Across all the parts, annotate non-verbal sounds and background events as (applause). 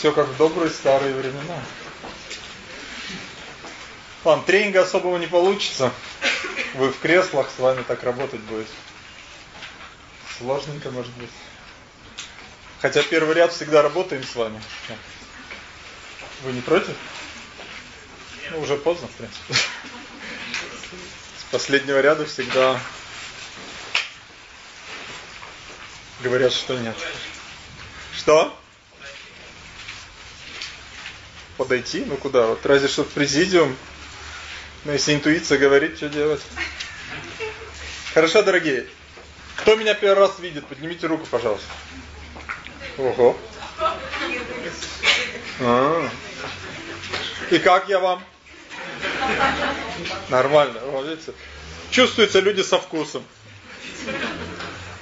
Все как в добрые старые времена. Ладно, тренинга особого не получится. Вы в креслах, с вами так работать будет. Сложненько может быть. Хотя первый ряд всегда работаем с вами. Вы не против? Ну, уже поздно, в принципе. С последнего ряда всегда говорят, что нет. Что? Подойти? Ну куда? Вот разве что в президиум. Но если интуиция говорит, что делать? Хорошо, дорогие. Кто меня первый раз видит, поднимите руку, пожалуйста. Ого. А. И как я вам? Нормально, видите. Чувствуются люди со вкусом.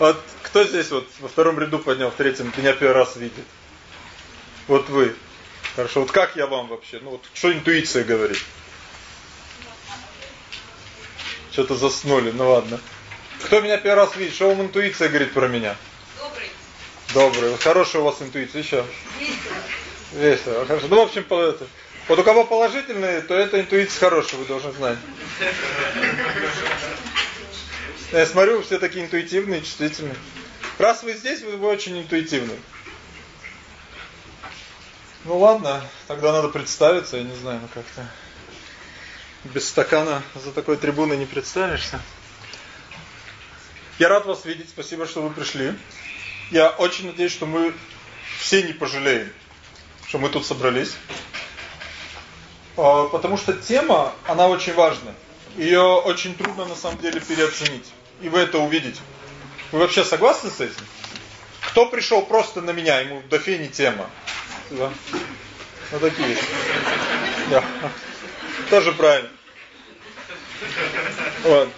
Вот кто здесь вот во втором ряду поднял, в третьем меня первый раз видит? Вот вы. Хорошо, вот как я вам вообще? Ну вот что интуиция говорит? Что-то заснули, ну ладно. Кто меня первый раз видит? Что вам интуиция говорит про меня? Добрый. Добрый. Хорошая у вас интуиция еще. Весело. Весело. Хорошо. Ну, в общем, это. Вот у кого положительные, то это интуиция хорошая, вы должны знать. Я смотрю, все такие интуитивные, чувствительные. Раз вы здесь, вы, вы очень интуитивны. Ну ладно, тогда надо представиться, я не знаю, ну как-то без стакана за такой трибуной не представишься. Я рад вас видеть, спасибо, что вы пришли. Я очень надеюсь, что мы все не пожалеем, что мы тут собрались. А, потому что тема, она очень важна. Ее очень трудно на самом деле переоценить. И вы это увидите. Вы вообще согласны с этим? Кто пришел просто на меня, ему до фени тема? Да. Вот такие. Да. Тоже правильно. Вот.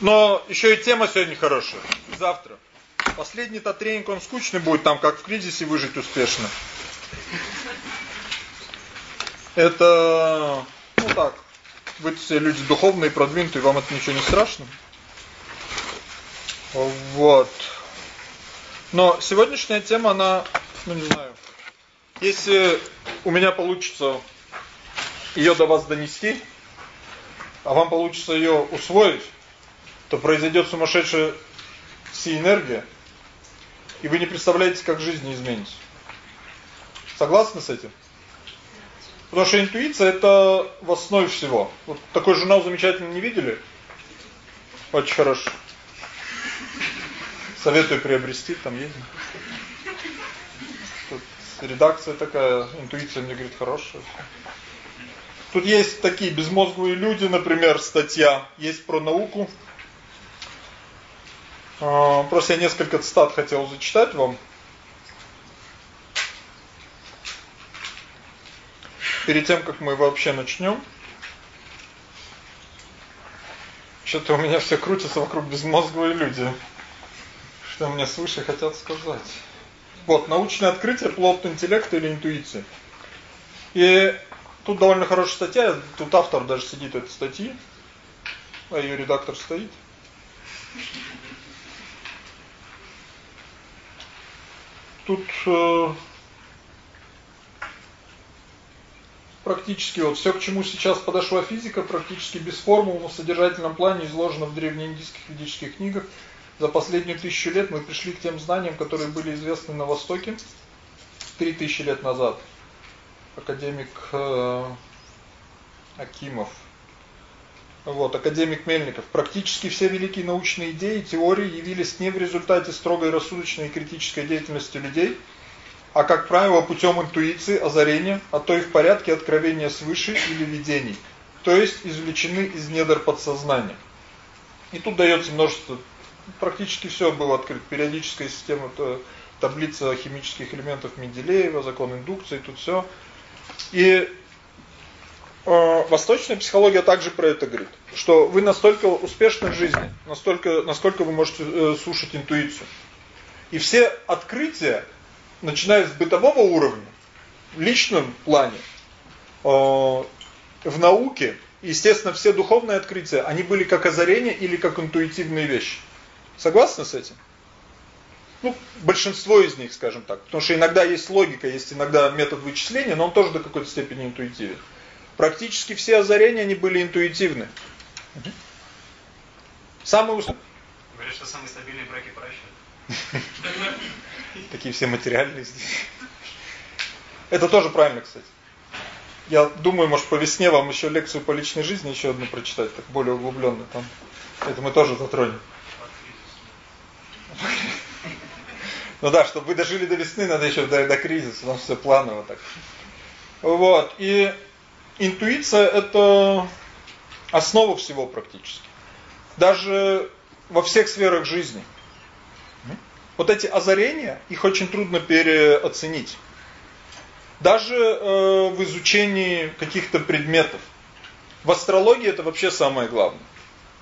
Но еще и тема сегодня хорошая. Завтра. Последний-то тренинг, он скучный будет, там как в кризисе выжить успешно. Это, ну так, вы все люди духовные, продвинутые, вам это ничего не страшно. Вот. Но сегодняшняя тема, она, ну не знаю, если у меня получится ее до вас донести, а вам получится ее усвоить, то произойдет сумасшедшая энергия, и вы не представляете, как жизнь изменится. Согласны с этим? Потому что интуиция это в основе всего. Вот такой журнал замечательно не видели? Очень хорошо. Советую приобрести, там есть. Редакция такая, интуиция мне говорит хорошая. Тут есть такие безмозглые люди, например, статья есть про науку. А, просто я несколько цитат хотел зачитать вам. Перед тем, как мы вообще начнем. Что-то у меня все крутится вокруг безмозглые люди. Что мне свыше хотят сказать. Вот, научное открытие плод интеллекта или интуиции. И Тут довольно хорошая статья, тут автор даже сидит этой статьи, а ее редактор стоит. Тут э, практически вот все, к чему сейчас подошла физика, практически без формул, но в содержательном плане изложено в древнеиндийских ведических книгах. За последнюю тысячу лет мы пришли к тем знаниям, которые были известны на Востоке три тысячи лет назад академик э, Акимов. Вот, академик Мельников. Практически все великие научные идеи, теории явились не в результате строгой рассудочной и критической деятельности людей, а как правило, путем интуиции, озарения, а то и в порядке откровения свыше или видений, то есть извлечены из недр подсознания. И тут дается множество практически все было открыто. Периодическая система, таблица химических элементов Менделеева, закон индукции, тут все. И э, восточная психология также про это говорит, что вы настолько успешны в жизни, настолько насколько вы можете э, слушать интуицию. И все открытия, начиная с бытового уровня, в личном плане, э, в науке, естественно, все духовные открытия, они были как озарение или как интуитивные вещи. Согласны с этим? Ну, большинство из них, скажем так. Потому что иногда есть логика, есть иногда метод вычисления, но он тоже до какой-то степени интуитивен. Практически все озарения, они были интуитивны. Угу. Самые успешные. Говорят, что самые стабильные браки по расчету. (laughs) Такие все материальные здесь. Это тоже правильно, кстати. Я думаю, может, по весне вам еще лекцию по личной жизни еще одну прочитать, так более углубленно. Там. Это мы тоже затронем. (laughs) Ну да, чтобы вы дожили до весны, надо еще до, до кризиса, у нас все планово так. Вот. И интуиция это основа всего практически. Даже во всех сферах жизни. Вот эти озарения, их очень трудно переоценить. Даже э, в изучении каких-то предметов. В астрологии это вообще самое главное.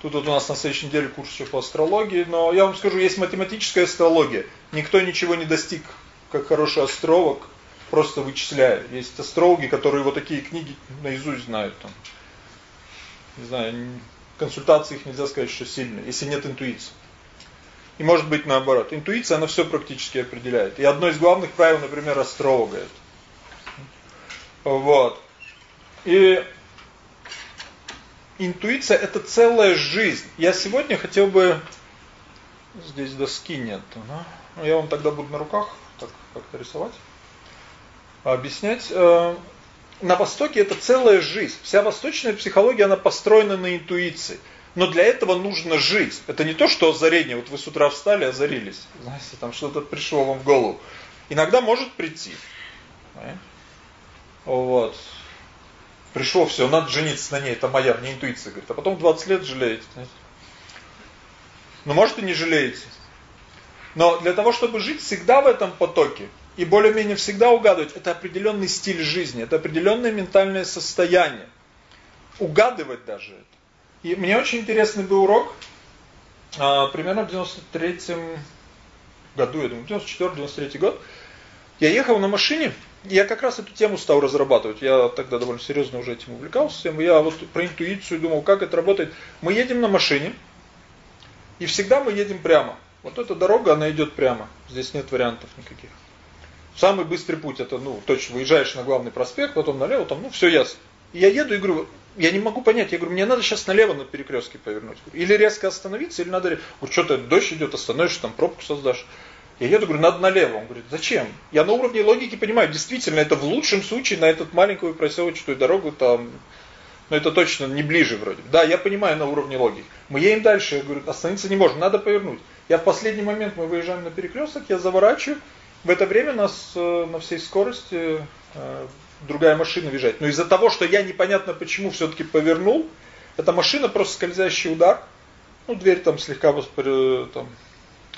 Тут вот у нас на следующей неделе курс еще по астрологии, но я вам скажу, есть математическая астрология. Никто ничего не достиг, как хороший астролог, просто вычисляя. Есть астрологи, которые вот такие книги наизусть знают. Там. Не знаю, консультации их нельзя сказать, что сильные, если нет интуиции. И может быть наоборот. Интуиция, она все практически определяет. И одно из главных правил, например, астролога это. Вот. И интуиция это целая жизнь. Я сегодня хотел бы здесь доски нет, да? Я вам тогда буду на руках так как-то рисовать, объяснять. Э, на востоке это целая жизнь. Вся восточная психология она построена на интуиции. Но для этого нужно жить. Это не то, что озарение. Вот вы с утра встали, озарились. Знаете, там что-то пришло вам в голову. Иногда может прийти. Вот. Пришло все, надо жениться на ней, это моя, мне интуиция говорит. А потом 20 лет жалеете. Знаете? Ну, может и не жалеете. Но для того, чтобы жить всегда в этом потоке, и более-менее всегда угадывать, это определенный стиль жизни, это определенное ментальное состояние. Угадывать даже это. И мне очень интересный был урок, а, примерно в 93 году, я думаю, 94-93 год. Я ехал на машине, я как раз эту тему стал разрабатывать. Я тогда довольно серьезно уже этим увлекался. Я вот про интуицию думал, как это работает. Мы едем на машине, и всегда мы едем прямо. Вот эта дорога, она идет прямо. Здесь нет вариантов никаких. Самый быстрый путь это, ну, точно выезжаешь на главный проспект, потом налево, там, ну, все ясно. И я еду и говорю, я не могу понять, я говорю, мне надо сейчас налево на перекрестке повернуть. Или резко остановиться, или надо, вот что-то дождь идет, остановишься, там пробку создашь. Я еду, говорю, надо налево. Он говорит, зачем? Я на уровне логики понимаю, действительно, это в лучшем случае на эту маленькую проселочную дорогу там, но это точно не ближе вроде. Да, я понимаю на уровне логики. Мы едем дальше, я говорю, остановиться не можем, надо повернуть. Я в последний момент, мы выезжаем на перекресток, я заворачиваю. В это время нас э, на всей скорости э, другая машина въезжает. Но из-за того, что я непонятно почему все-таки повернул, эта машина просто скользящий удар. Ну, дверь там слегка там,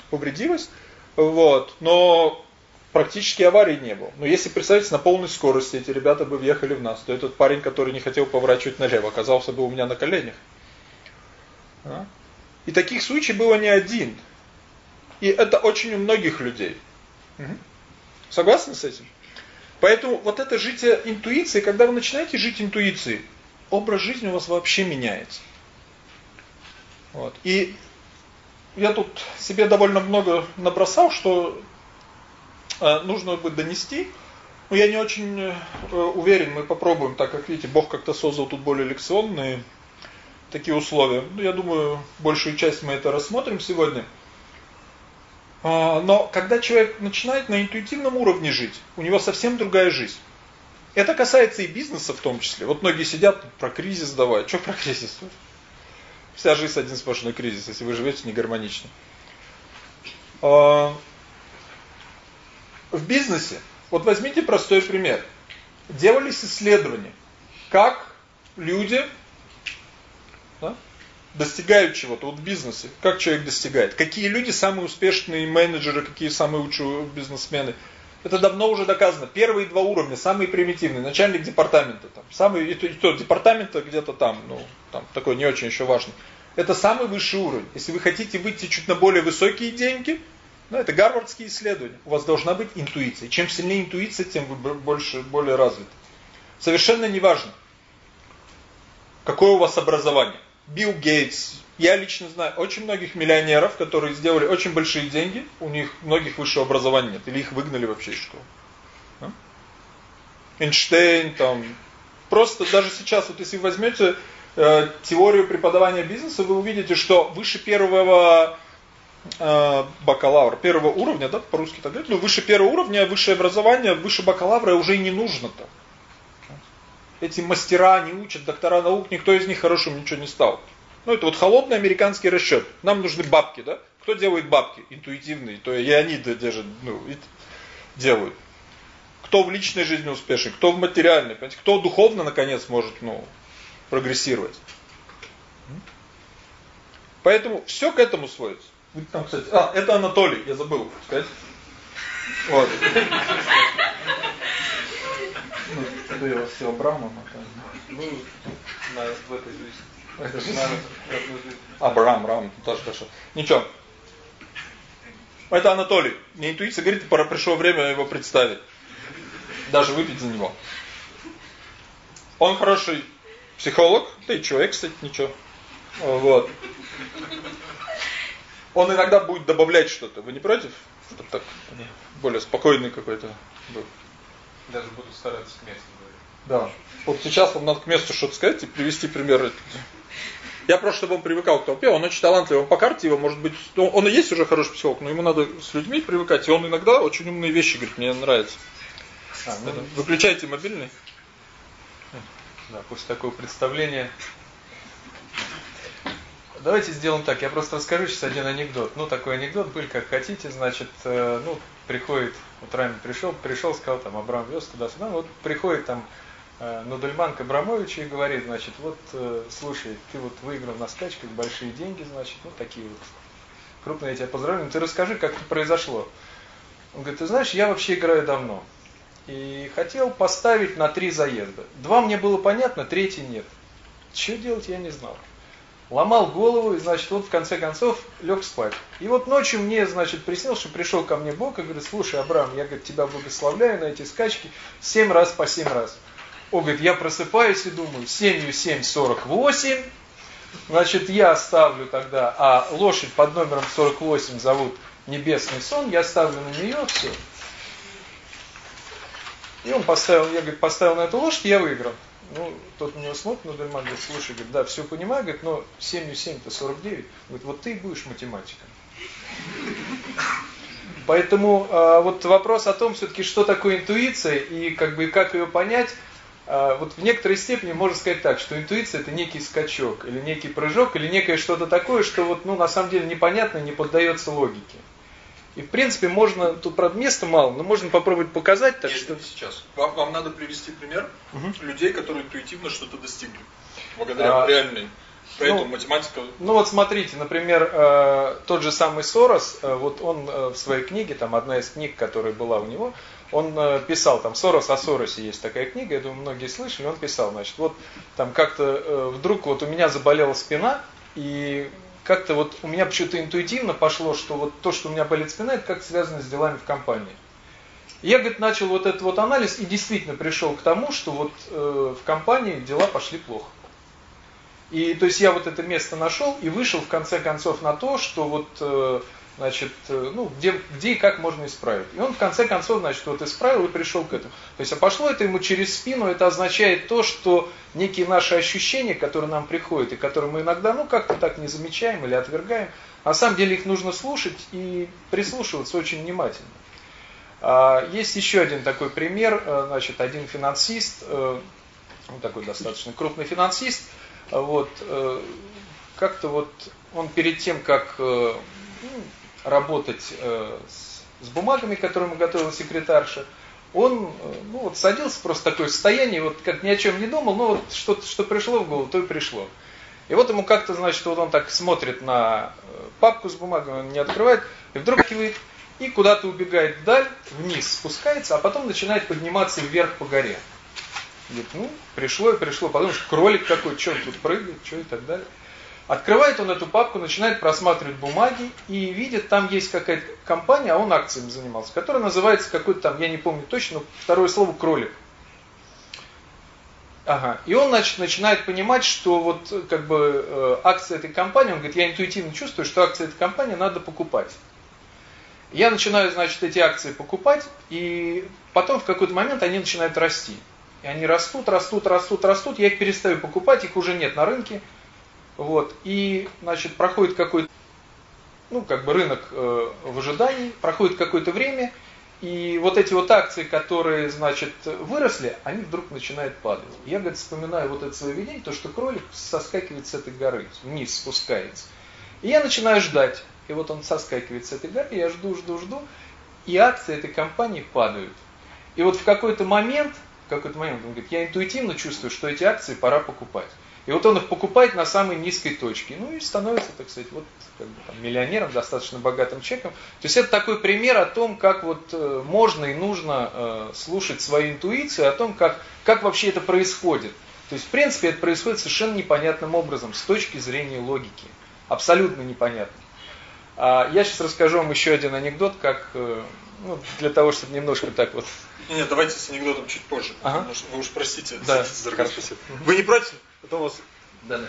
повредилась. Вот. Но практически аварии не было. Но если представить, на полной скорости эти ребята бы въехали в нас, то этот парень, который не хотел поворачивать налево, оказался бы у меня на коленях. А? И таких случаев было не один. И это очень у многих людей. Согласны с этим? Поэтому вот это житие интуиции, когда вы начинаете жить интуицией, образ жизни у вас вообще меняется. Вот. И я тут себе довольно много набросал, что э, нужно бы донести. Но я не очень э, уверен, мы попробуем, так как видите, Бог как-то создал тут более лекционные такие условия. Ну, я думаю, большую часть мы это рассмотрим сегодня. А, но когда человек начинает на интуитивном уровне жить, у него совсем другая жизнь. Это касается и бизнеса в том числе. Вот многие сидят про кризис давай. Что про кризис? Вся жизнь один сплошной кризис, если вы живете не гармонично. А, в бизнесе, вот возьмите простой пример. Делались исследования, как люди да, достигают чего-то вот в бизнесе. Как человек достигает? Какие люди самые успешные менеджеры, какие самые лучшие бизнесмены? Это давно уже доказано. Первые два уровня, самые примитивные. Начальник департамента, там, самый, и то, и то департамента где-то там, ну, там, такой не очень еще важный. Это самый высший уровень. Если вы хотите выйти чуть на более высокие деньги, ну, это гарвардские исследования. У вас должна быть интуиция. Чем сильнее интуиция, тем вы больше, более развиты. Совершенно неважно, какое у вас образование. Билл Гейтс. Я лично знаю очень многих миллионеров, которые сделали очень большие деньги, у них многих высшего образования нет, или их выгнали вообще из школы. А? Эйнштейн, там, просто даже сейчас, вот если вы возьмете э, теорию преподавания бизнеса, вы увидите, что выше первого э, бакалавра, первого уровня, да, по-русски так говорят, ну, выше первого уровня, высшее образование, выше бакалавра уже и не нужно-то. Эти мастера не учат, доктора наук, никто из них хорошим ничего не стал. Ну, это вот холодный американский расчет. Нам нужны бабки, да? Кто делает бабки? Интуитивные, то и они держат, ну, делают. Кто в личной жизни успешен, кто в материальной, понимаете? кто духовно, наконец, может, ну, прогрессировать. Поэтому все к этому сводится. Там, кстати, а, это Анатолий, я забыл сказать. Вот. Ну, я вас все Абрамом, ну, на, в этой жизни. Это же, Абрам, Рам, тоже хорошо. Ничего. Это Анатолий. Мне интуиция говорит, пора пришло время его представить. Даже выпить за него. Он хороший психолог, да и человек, кстати, ничего. Вот. Он иногда будет добавлять что-то. Вы не против? Чтобы так более спокойный какой-то был. Даже буду стараться к месту говорить. Да. Вот сейчас вам надо к месту что-то сказать и привести пример. Я просто, чтобы он привыкал к толпе, он очень талантливый, он по карте его, может быть, ну, он и есть уже хороший психолог, но ему надо с людьми привыкать, и он иногда очень умные вещи говорит, мне нравится. А, ну, Выключайте мобильный. Да, после такого представления Давайте сделаем так, я просто расскажу сейчас один анекдот. Ну, такой анекдот, был как хотите, значит, э, ну, приходит, вот Рами пришел, пришел, сказал, там, Абрам вез туда-сюда, вот приходит там Нудельман к Абрамовичу и говорит, значит, вот, э, слушай, ты вот выиграл на скачках большие деньги, значит, ну, такие вот крупные, я тебя поздравляю, ну, ты расскажи, как это произошло. Он говорит, ты знаешь, я вообще играю давно. И хотел поставить на три заезда. Два мне было понятно, третий нет. Что делать, я не знал ломал голову, и, значит, вот в конце концов лег спать. И вот ночью мне, значит, приснилось, что пришел ко мне Бог и говорит, слушай, Абрам, я, говорит, тебя благословляю на эти скачки семь раз по семь раз. Он говорит, я просыпаюсь и думаю, семью семь сорок восемь, значит, я ставлю тогда, а лошадь под номером 48 зовут Небесный сон, я ставлю на нее, все. И он поставил, я, говорит, поставил на эту лошадь, я выиграл. Ну, тот на него смотрит, но Дельман говорит, слушай, говорит, да, все понимаю, говорит, но 7 7 49. Говорит, вот ты будешь математиком. Поэтому э, вот вопрос о том, все-таки, что такое интуиция и как бы как ее понять, вот в некоторой степени можно сказать так, что интуиция это некий скачок, или некий прыжок, или некое что-то такое, что вот, ну, на самом деле непонятно, не поддается логике. И в принципе можно, тут правда места мало, но можно попробовать показать так, Нет, что... сейчас. Вам, вам надо привести пример угу. людей, которые интуитивно что-то достигли. Благодаря а, реальной. Поэтому ну, математика... Ну вот смотрите, например, э, тот же самый Сорос, э, вот он э, в своей книге, там одна из книг, которая была у него, он э, писал, там Сорос о Соросе есть такая книга, я думаю, многие слышали, он писал, значит, вот там как-то э, вдруг вот у меня заболела спина, и как-то вот у меня почему-то интуитивно пошло, что вот то, что у меня болит спина, это как связано с делами в компании. Я, говорит, начал вот этот вот анализ и действительно пришел к тому, что вот э, в компании дела пошли плохо. И то есть я вот это место нашел и вышел в конце концов на то, что вот э, значит, э, ну, где, где и как можно исправить. И он в конце концов, значит, вот исправил и пришел к этому. То есть, а пошло это ему через спину, это означает то, что некие наши ощущения, которые нам приходят, и которые мы иногда, ну, как-то так не замечаем или отвергаем, на самом деле их нужно слушать и прислушиваться очень внимательно. А, есть еще один такой пример, э, значит, один финансист, э, ну, такой достаточно крупный финансист, вот, как-то вот он перед тем, как ну, работать э, с, с бумагами, которые ему готовила секретарша, он э, ну, вот садился просто в такое состояние, вот как ни о чем не думал, но вот что, что пришло в голову, то и пришло. И вот ему как-то, значит, вот он так смотрит на э, папку с бумагами, он не открывает, и вдруг кивает, и куда-то убегает вдаль, вниз спускается, а потом начинает подниматься вверх по горе. Говорит, ну, пришло и пришло, потому что кролик какой, что он тут прыгает, что и так далее. Открывает он эту папку, начинает просматривать бумаги и видит, там есть какая-то компания, а он акциями занимался, которая называется какой-то там, я не помню точно, но второе слово кролик. Ага. И он, значит, начинает понимать, что вот как бы э, акция этой компании, он говорит, я интуитивно чувствую, что акции этой компании надо покупать. Я начинаю, значит, эти акции покупать, и потом в какой-то момент они начинают расти. И они растут, растут, растут, растут, я их перестаю покупать, их уже нет на рынке. Вот. И, значит, проходит какой-то, ну, как бы рынок э, в ожидании, проходит какое-то время, и вот эти вот акции, которые, значит, выросли, они вдруг начинают падать. Я, говорит, вспоминаю вот это свое видение, то, что кролик соскакивает с этой горы, вниз спускается. И я начинаю ждать. И вот он соскакивает с этой горы, я жду, жду, жду, и акции этой компании падают. И вот в какой-то момент, в какой-то момент он говорит, я интуитивно чувствую, что эти акции пора покупать. И вот он их покупает на самой низкой точке. Ну и становится, так сказать, вот как бы, там, миллионером, достаточно богатым человеком. То есть это такой пример о том, как вот э, можно и нужно э, слушать свою интуицию, о том, как, как вообще это происходит. То есть, в принципе, это происходит совершенно непонятным образом, с точки зрения логики. Абсолютно непонятно. А я сейчас расскажу вам еще один анекдот, как э, ну, для того, чтобы немножко так вот... Нет, давайте с анекдотом чуть позже. Ага. Вы уж простите, да. Вы не против? Потом вас... Да, да.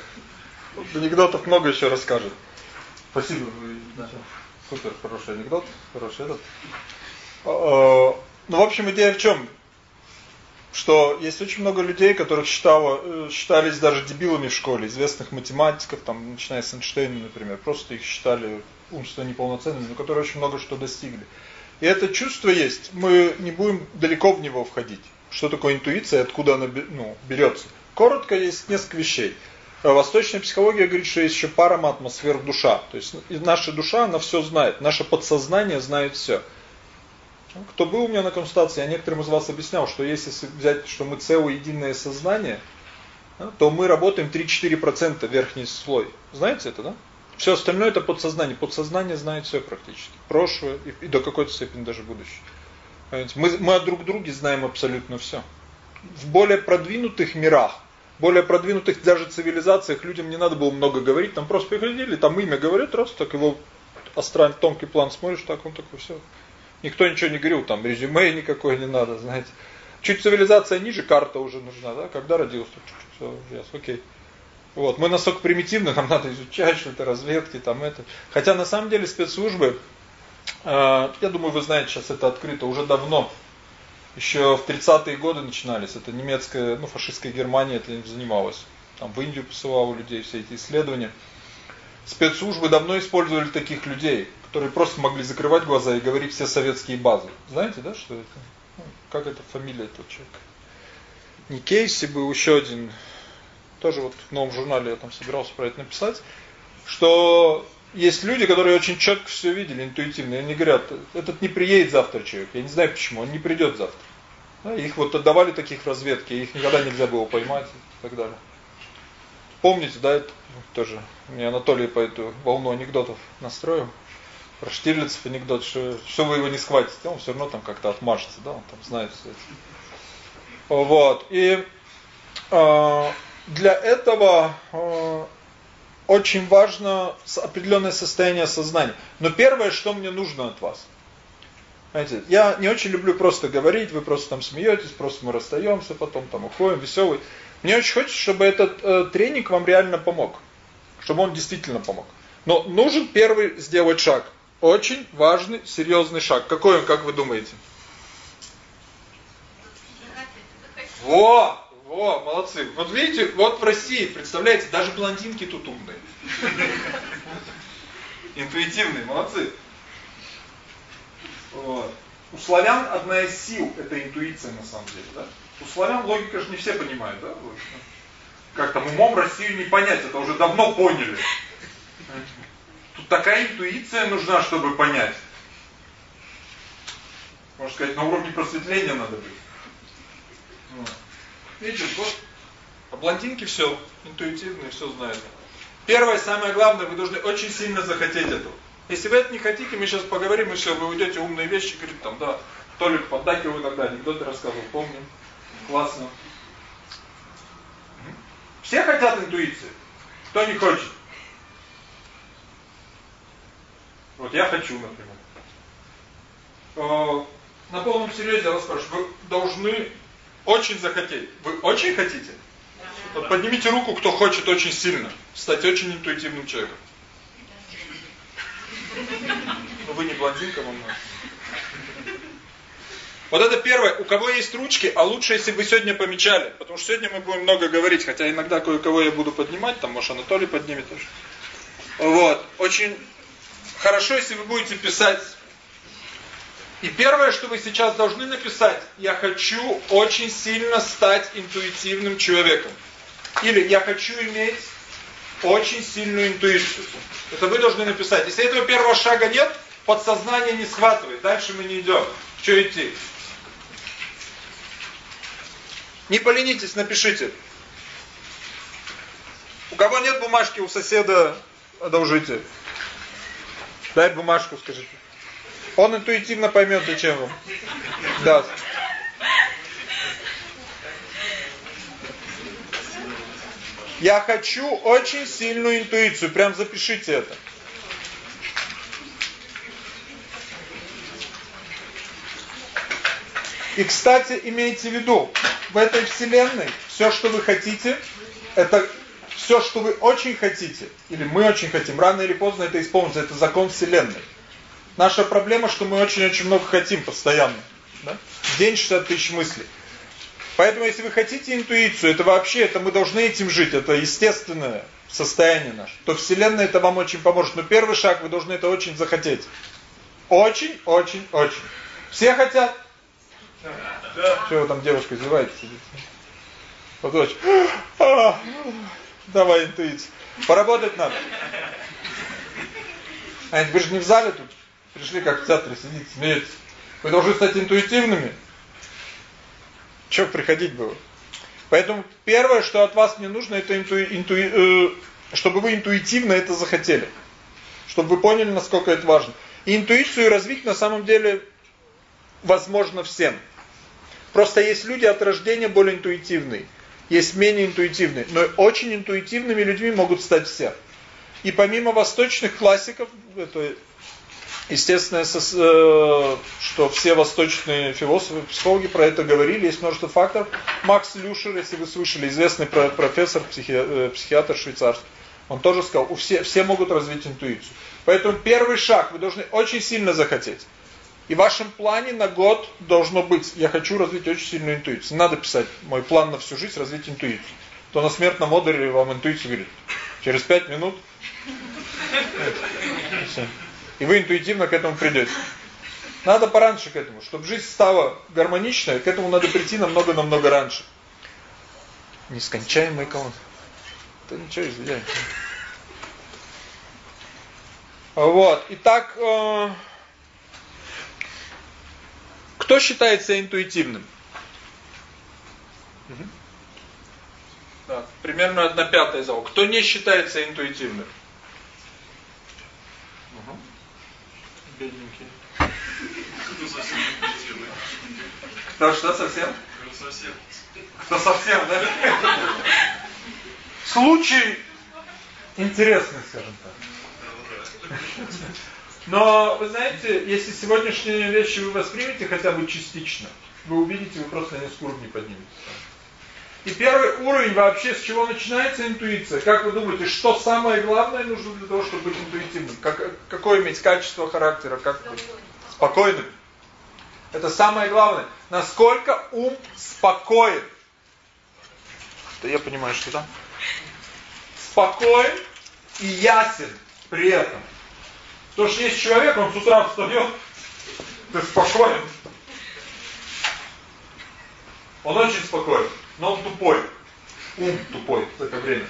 Анекдотов много еще расскажет. Спасибо. Да. Супер, хороший анекдот. Хороший этот. А, а, ну, в общем, идея в чем? Что есть очень много людей, которых считало, э, считались даже дебилами в школе, известных математиков, там, начиная с Эйнштейна, например. Просто их считали умственно неполноценными, но которые очень много что достигли. И это чувство есть. Мы не будем далеко в него входить. Что такое интуиция, откуда она ну, берется. Коротко есть несколько вещей. Э, восточная психология говорит, что есть еще парам атмосфер душа. То есть наша душа, она все знает. Наше подсознание знает все. Кто был у меня на консультации, я некоторым из вас объяснял, что если взять, что мы целое единое сознание, то мы работаем 3-4% верхний слой. Знаете это, да? Все остальное это подсознание. Подсознание знает все практически. Прошлое и, и до какой-то степени даже будущее. Мы, мы о друг друге знаем абсолютно все. В более продвинутых мирах более продвинутых даже цивилизациях людям не надо было много говорить, там просто приходили, там имя говорят, раз так его астральный тонкий план смотришь, так он такой все. Никто ничего не говорил, там резюме никакое не надо, знаете. Чуть цивилизация ниже, карта уже нужна, да? Когда родился, все, yes, окей. Вот, мы настолько примитивны, нам надо изучать что-то, разведки, там это. Хотя на самом деле спецслужбы, э, я думаю, вы знаете, сейчас это открыто, уже давно еще в 30-е годы начинались. Это немецкая, ну, фашистская Германия этим занималась. Там в Индию посылала людей все эти исследования. Спецслужбы давно использовали таких людей, которые просто могли закрывать глаза и говорить все советские базы. Знаете, да, что это? Ну, как это фамилия этого человека? Не Кейси был еще один, тоже вот в новом журнале я там собирался про это написать, что есть люди, которые очень четко все видели, интуитивно, и они говорят, этот не приедет завтра человек, я не знаю почему, он не придет завтра. Да, их вот отдавали таких разведки, их никогда нельзя было поймать и так далее. Помните, да, это тоже, мне Анатолий по эту волну анекдотов настроил, про Штирлицев анекдот, что, что вы его не схватите, он все равно там как-то отмажется, да, он там знает все это. Вот, и э, для этого э, очень важно определенное состояние сознания. Но первое, что мне нужно от вас. Знаете, я не очень люблю просто говорить, вы просто там смеетесь, просто мы расстаемся, потом там уходим, веселый. Мне очень хочется, чтобы этот э, тренинг вам реально помог. Чтобы он действительно помог. Но нужен первый сделать шаг. Очень важный, серьезный шаг. Какой он, как вы думаете? Во! Во, молодцы. Вот видите, вот в России, представляете, даже блондинки тут умные. (laughs) Интуитивные, молодцы. Вот. У славян одна из сил это интуиция на самом деле, да? У славян логика же не все понимают, да? Как там умом Россию не понять, это уже давно поняли. Тут такая интуиция нужна, чтобы понять. Можно сказать, на уровне просветления надо быть. Вот. Видите, вот, а блондинки все, интуитивные, все знают. Первое, самое главное, вы должны очень сильно захотеть этого. Если вы это не хотите, мы сейчас поговорим, и все, вы уйдете умные вещи, говорит, там, да, Толик поддакивал иногда, анекдоты рассказывал, помним. Классно. Все хотят интуиции. Кто не хочет? Вот я хочу, например. Э, на полном серьезе я вас спрашиваю, вы должны очень захотеть. Вы очень хотите? Вот поднимите руку, кто хочет очень сильно стать очень интуитивным человеком. Ну вы не блондинка, вам надо. Вот это первое. У кого есть ручки, а лучше, если вы сегодня помечали. Потому что сегодня мы будем много говорить. Хотя иногда кое-кого я буду поднимать. Там, может, Анатолий поднимет тоже. Вот. Очень хорошо, если вы будете писать. И первое, что вы сейчас должны написать. Я хочу очень сильно стать интуитивным человеком. Или я хочу иметь очень сильную интуицию. Это вы должны написать. Если этого первого шага нет, подсознание не схватывает. Дальше мы не идем. Что идти? Не поленитесь, напишите. У кого нет бумажки, у соседа одолжите. Дай бумажку, скажите. Он интуитивно поймет, зачем вам. Да. Я хочу очень сильную интуицию. Прям запишите это. И, кстати, имейте в виду, в этой вселенной все, что вы хотите, это все, что вы очень хотите, или мы очень хотим, рано или поздно это исполнится, это закон вселенной. Наша проблема, что мы очень-очень много хотим постоянно. Да? день 60 тысяч мыслей. Поэтому, если вы хотите интуицию, это вообще, это мы должны этим жить, это естественное состояние наше, то Вселенная это вам очень поможет. Но первый шаг, вы должны это очень захотеть. Очень, очень, очень. Все хотят? Да. Чего там девушка издевается? Вот очень. А, давай интуицию. Поработать надо. А вы же не в зале тут. Пришли как в театре, сидите, смеетесь. Вы должны стать интуитивными. Что приходить было? Поэтому первое, что от вас мне нужно, это инту, инту, э, чтобы вы интуитивно это захотели. Чтобы вы поняли, насколько это важно. И интуицию развить на самом деле возможно всем. Просто есть люди от рождения более интуитивные, есть менее интуитивные, но очень интуитивными людьми могут стать все. И помимо восточных классиков, это естественно, э, что все восточные философы, психологи про это говорили, есть множество факторов. Макс Люшер, если вы слышали, известный профессор, психи, э, психиатр швейцарский, он тоже сказал, у все, все могут развить интуицию. Поэтому первый шаг вы должны очень сильно захотеть. И в вашем плане на год должно быть, я хочу развить очень сильную интуицию. Надо писать, мой план на всю жизнь развить интуицию. То на смертном одере вам интуицию говорит, через пять минут. (laughs) И вы интуитивно к этому придете. Надо пораньше к этому, чтобы жизнь стала гармоничной, к этому надо прийти намного-намного раньше. Нескончаемый колонн. Да ничего, извиняюсь. Вот. Итак, э, кто считается интуитивным? Угу. Да, примерно одна пятая зал. Кто не считается интуитивным? Бедненький. Кто совсем интуитивный? Кто что совсем? Кто совсем. Кто совсем, да? Случай интересный, скажем так. Но, вы знаете, если сегодняшние вещи вы воспримете хотя бы частично, вы увидите, вы просто на несколько уровней подниметесь. И первый уровень вообще, с чего начинается интуиция? Как вы думаете, что самое главное нужно для того, чтобы быть интуитивным? Как, какое иметь качество характера? Как быть? Спокойным. Это самое главное. Насколько ум спокоен. Да я понимаю, что да. Спокоен и ясен при этом. Потому что есть человек, он с утра встает, ты спокоен. Он очень спокоен, но он тупой. Ум тупой в это время.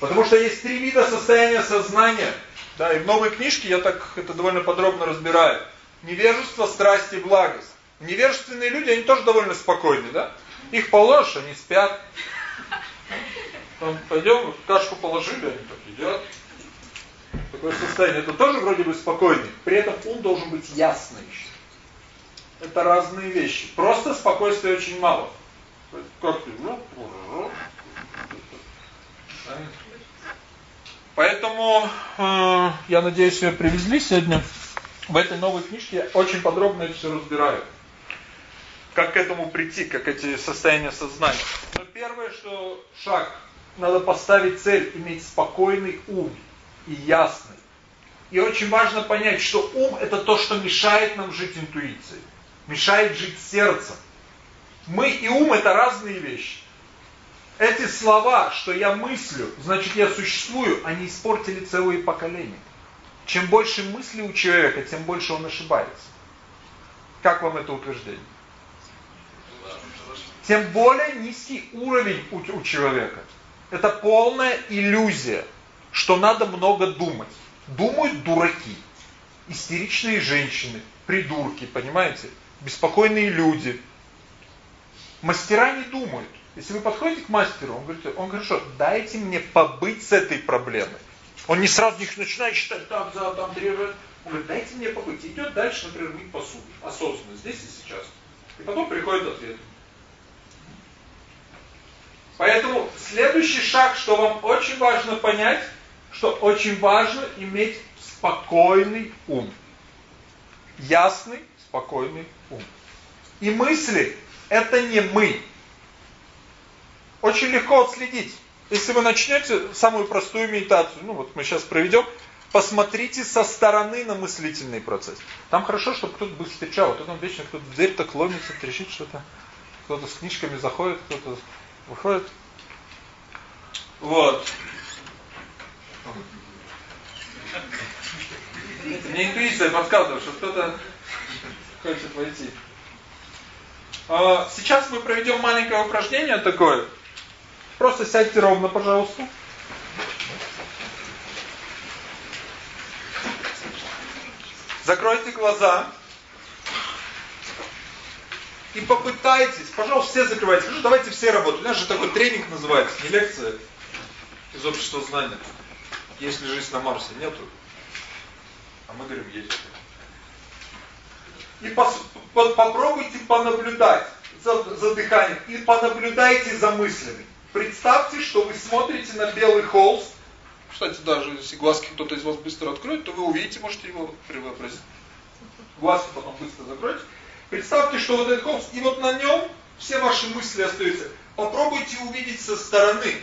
Потому что есть три вида состояния сознания. Да, и в новой книжке я так это довольно подробно разбираю. Невежество, страсть и благость. Невежественные люди, они тоже довольно спокойны, да? Их положишь, они спят. Там пойдем, кашку положили, они так едят такое состояние, это тоже вроде бы спокойный. При этом ум должен быть ясный Это разные вещи. Просто спокойствия очень мало. Ну, Поэтому, э, я надеюсь, ее привезли сегодня. В этой новой книжке очень подробно это все разбираю. как к этому прийти, как эти состояния сознания. Но первое, что шаг, надо поставить цель, иметь спокойный ум и ясный. И очень важно понять, что ум это то, что мешает нам жить интуицией, мешает жить сердцем. Мы и ум это разные вещи. Эти слова, что я мыслю, значит я существую, они испортили целые поколения. Чем больше мыслей у человека, тем больше он ошибается. Как вам это утверждение? Тем более низкий уровень у, у человека. Это полная иллюзия, что надо много думать. Думают дураки, истеричные женщины, придурки, понимаете? Беспокойные люди. Мастера не думают. Если вы подходите к мастеру, он говорит, он говорит, что дайте мне побыть с этой проблемой. Он не сразу них начинает считать, так, за, там, три Он говорит, дайте мне побыть. Идет дальше, например, мыть посуду. Осознанно, здесь и сейчас. И потом приходит ответ. Поэтому следующий шаг, что вам очень важно понять, что очень важно иметь спокойный ум. Ясный, спокойный ум. И мысли – это не мы. Очень легко отследить. Если вы начнете самую простую медитацию, ну вот мы сейчас проведем, посмотрите со стороны на мыслительный процесс. Там хорошо, чтобы кто-то бы встречал. Вот там вечно кто-то в дверь так ломится, трещит что-то. Кто-то с книжками заходит, кто-то выходит. Вот. Мне интуиция подсказывает, что кто-то хочет войти. А, сейчас мы проведем маленькое упражнение такое. Просто сядьте ровно, пожалуйста. Закройте глаза. И попытайтесь, пожалуйста, все закрывайте. Ну, давайте все работать. У нас же такой тренинг называется, не лекция из общества знания. Ли жизнь на Марсе? Нету. А мы говорим, есть. И пос, по, попробуйте понаблюдать за, за дыханием и понаблюдайте за мыслями. Представьте, что вы смотрите на белый холст. Кстати, даже если глазки кто-то из вас быстро откроет, то вы увидите, можете его преобразить. Глазки потом быстро закройте. Представьте, что вот этот холст, и вот на нем все ваши мысли остаются. Попробуйте увидеть со стороны.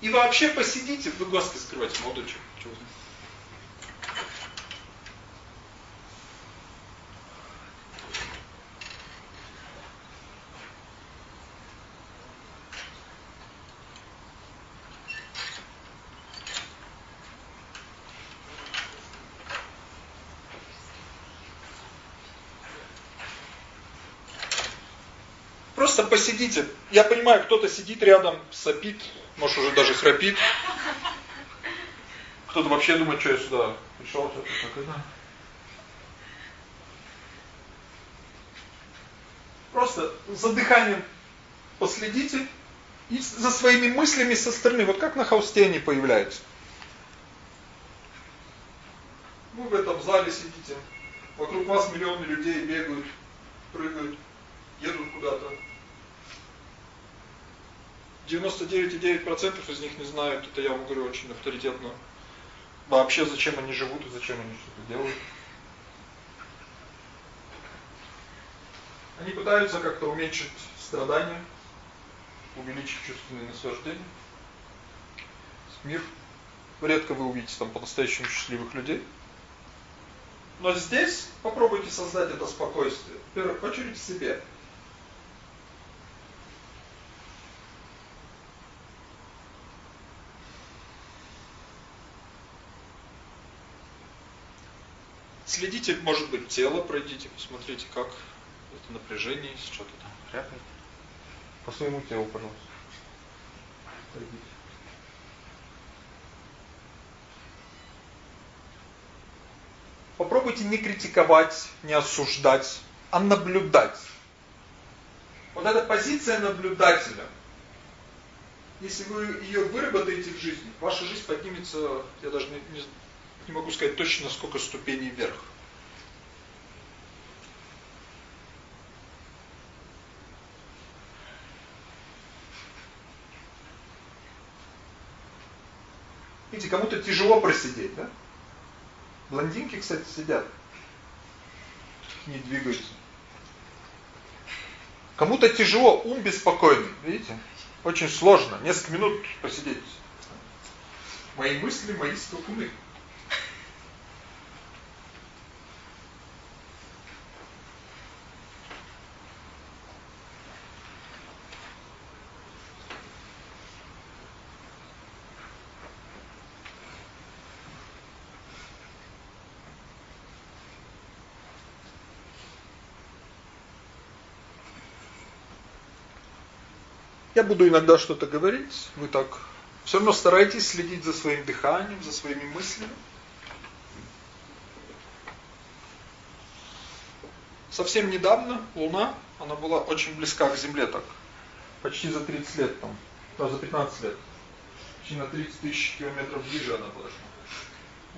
И вообще посидите, вы глазки закрывайте, молодой человек. Просто посидите. Я понимаю, кто-то сидит рядом, сопит, может уже даже храпит. Кто-то вообще думает, что я сюда пришел. Просто за дыханием последите и за своими мыслями со стороны. Вот как на холсте они появляются. Вы в этом зале сидите. Вокруг вас миллионы людей бегают, прыгают, едут куда-то. 99,9% из них не знают, это я вам говорю очень авторитетно. Вообще, зачем они живут и зачем они что-то делают. Они пытаются как-то уменьшить страдания, увеличить чувственные наслаждения. Мир. Редко вы увидите там по-настоящему счастливых людей. Но здесь попробуйте создать это спокойствие. В первую очередь в себе. Следите, может быть, тело пройдите, посмотрите, как это напряжение, что-то там хряпает. По своему телу, пожалуйста. Пройдите. Попробуйте не критиковать, не осуждать, а наблюдать. Вот эта позиция наблюдателя, если вы ее выработаете в жизни, ваша жизнь поднимется, я даже не, не, не могу сказать точно, сколько ступеней вверх. Видите, кому-то тяжело просидеть, да? Блондинки, кстати, сидят. Не двигаются. Кому-то тяжело, ум беспокойный, видите? Очень сложно, несколько минут посидеть. Мои мысли, мои скакуны. Я буду иногда что-то говорить, вы так все равно старайтесь следить за своим дыханием, за своими мыслями. Совсем недавно Луна, она была очень близка к Земле так, почти за 30 лет там, да, за 15 лет. Почти на 30 тысяч километров ближе она подошла.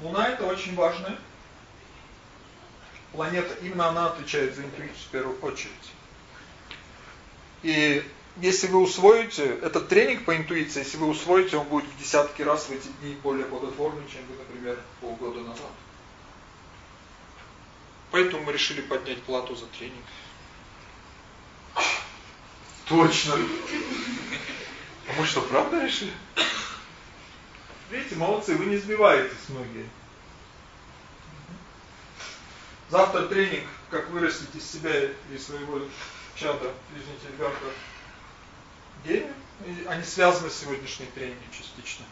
Луна это очень важная планета, именно она отвечает за интуицию в первую очередь. И если вы усвоите этот тренинг по интуиции, если вы усвоите, он будет в десятки раз в эти дни более плодотворный, чем вы, например, полгода назад. Поэтому мы решили поднять плату за тренинг. Точно. А мы что, правда решили? Видите, молодцы, вы не сбиваетесь многие. Завтра тренинг, как вырастить из себя и своего чада, извините, ребенка, гения, и они связаны с сегодняшней тренингом частично.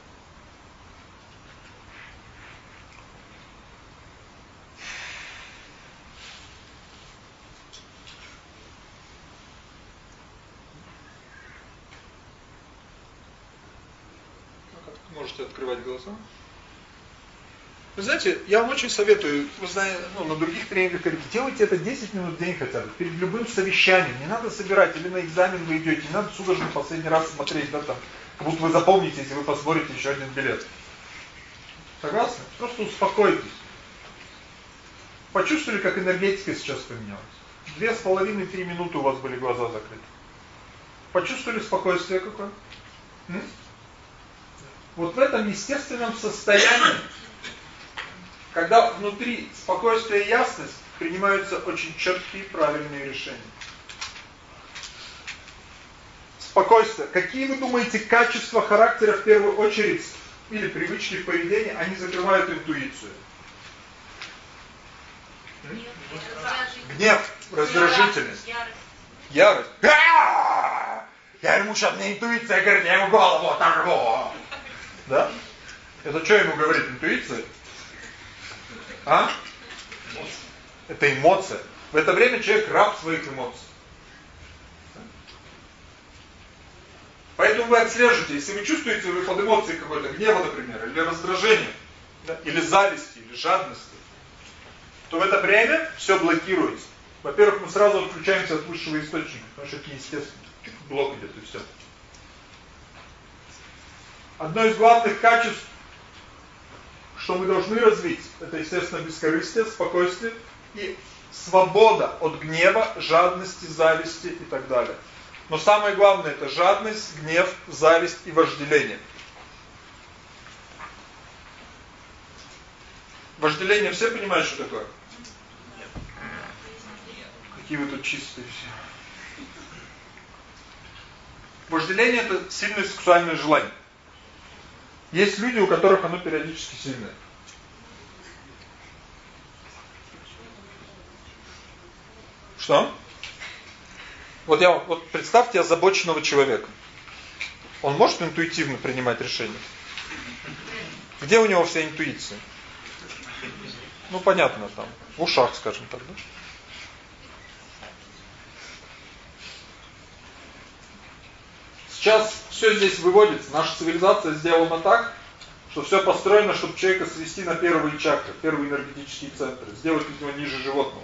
Можете открывать глаза. Вы знаете, я вам очень советую, вы знаете, ну, на других тренингах делайте это 10 минут в день хотя бы, перед любым совещанием. Не надо собирать, или на экзамен вы идете, не надо судорожно последний раз смотреть, да, там, как будто вы запомните, если вы посмотрите еще один билет. Согласны? Просто успокойтесь. Почувствовали, как энергетика сейчас поменялась? Две с половиной, три минуты у вас были глаза закрыты. Почувствовали спокойствие какое? М? Вот в этом естественном состоянии когда внутри спокойствие и ясность, принимаются очень четкие правильные решения. Спокойствие. Какие вы думаете качества характера в первую очередь или привычки в поведении, они закрывают интуицию? Гнев, раздражительность, ярость. Я ему сейчас, мне интуиция говорит, я ему голову оторву. Да? Это что ему говорит интуиция? А? Это эмоция. В это время человек раб своих эмоций. Поэтому вы отслеживаете, если вы чувствуете вы под эмоцией какой-то гнева, например, или раздражения, да, или зависти, или жадности, то в это время все блокируется. Во-первых, мы сразу отключаемся от высшего источника, потому что это неестественно. Блок идет и все. Одно из главных качеств что мы должны развить, это, естественно, бескорыстие, спокойствие и свобода от гнева, жадности, зависти и так далее. Но самое главное это жадность, гнев, зависть и вожделение. Вожделение все понимают, что такое? Нет. Какие вы тут чистые все. Вожделение это сильное сексуальное желание. Есть люди, у которых оно периодически сильное. Что? Вот я вот представьте озабоченного человека. Он может интуитивно принимать решения? Где у него вся интуиция? Ну понятно там, в ушах, скажем так, да? Сейчас все здесь выводится. Наша цивилизация сделана так, что все построено, чтобы человека свести на первые чакры, первые энергетические центры, сделать из него ниже животного.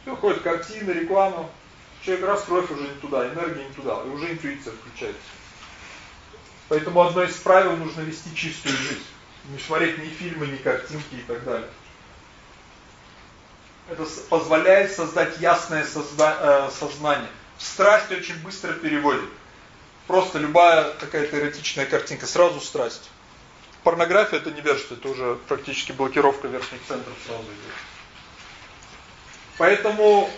Все ходит картины, реклама. Человек раз кровь уже не туда, энергия не туда, и уже интуиция включается. Поэтому одно из правил нужно вести чистую жизнь. Не смотреть ни фильмы, ни картинки и так далее. Это позволяет создать ясное э, сознание страсть очень быстро переводит. Просто любая какая-то эротичная картинка, сразу страсть. Порнография это не невежество, это уже практически блокировка верхних центров сразу идет. Поэтому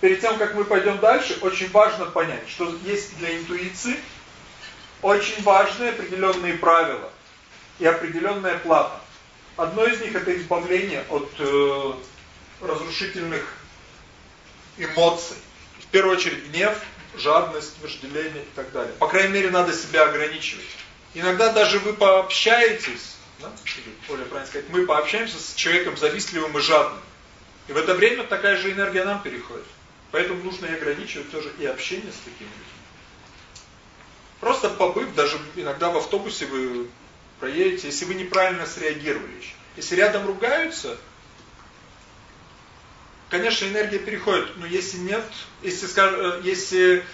перед тем, как мы пойдем дальше, очень важно понять, что есть для интуиции очень важные определенные правила и определенная плата. Одно из них это избавление от э, разрушительных эмоций. В первую очередь гнев, жадность, вожделение и так далее. По крайней мере, надо себя ограничивать. Иногда даже вы пообщаетесь, да? или более правильно сказать, мы пообщаемся с человеком завистливым и жадным. И в это время такая же энергия нам переходит. Поэтому нужно и ограничивать тоже и общение с такими людьми. Просто побыв, даже иногда в автобусе вы проедете, если вы неправильно среагировали еще. Если рядом ругаются, конечно, энергия переходит, но если нет, если, э, если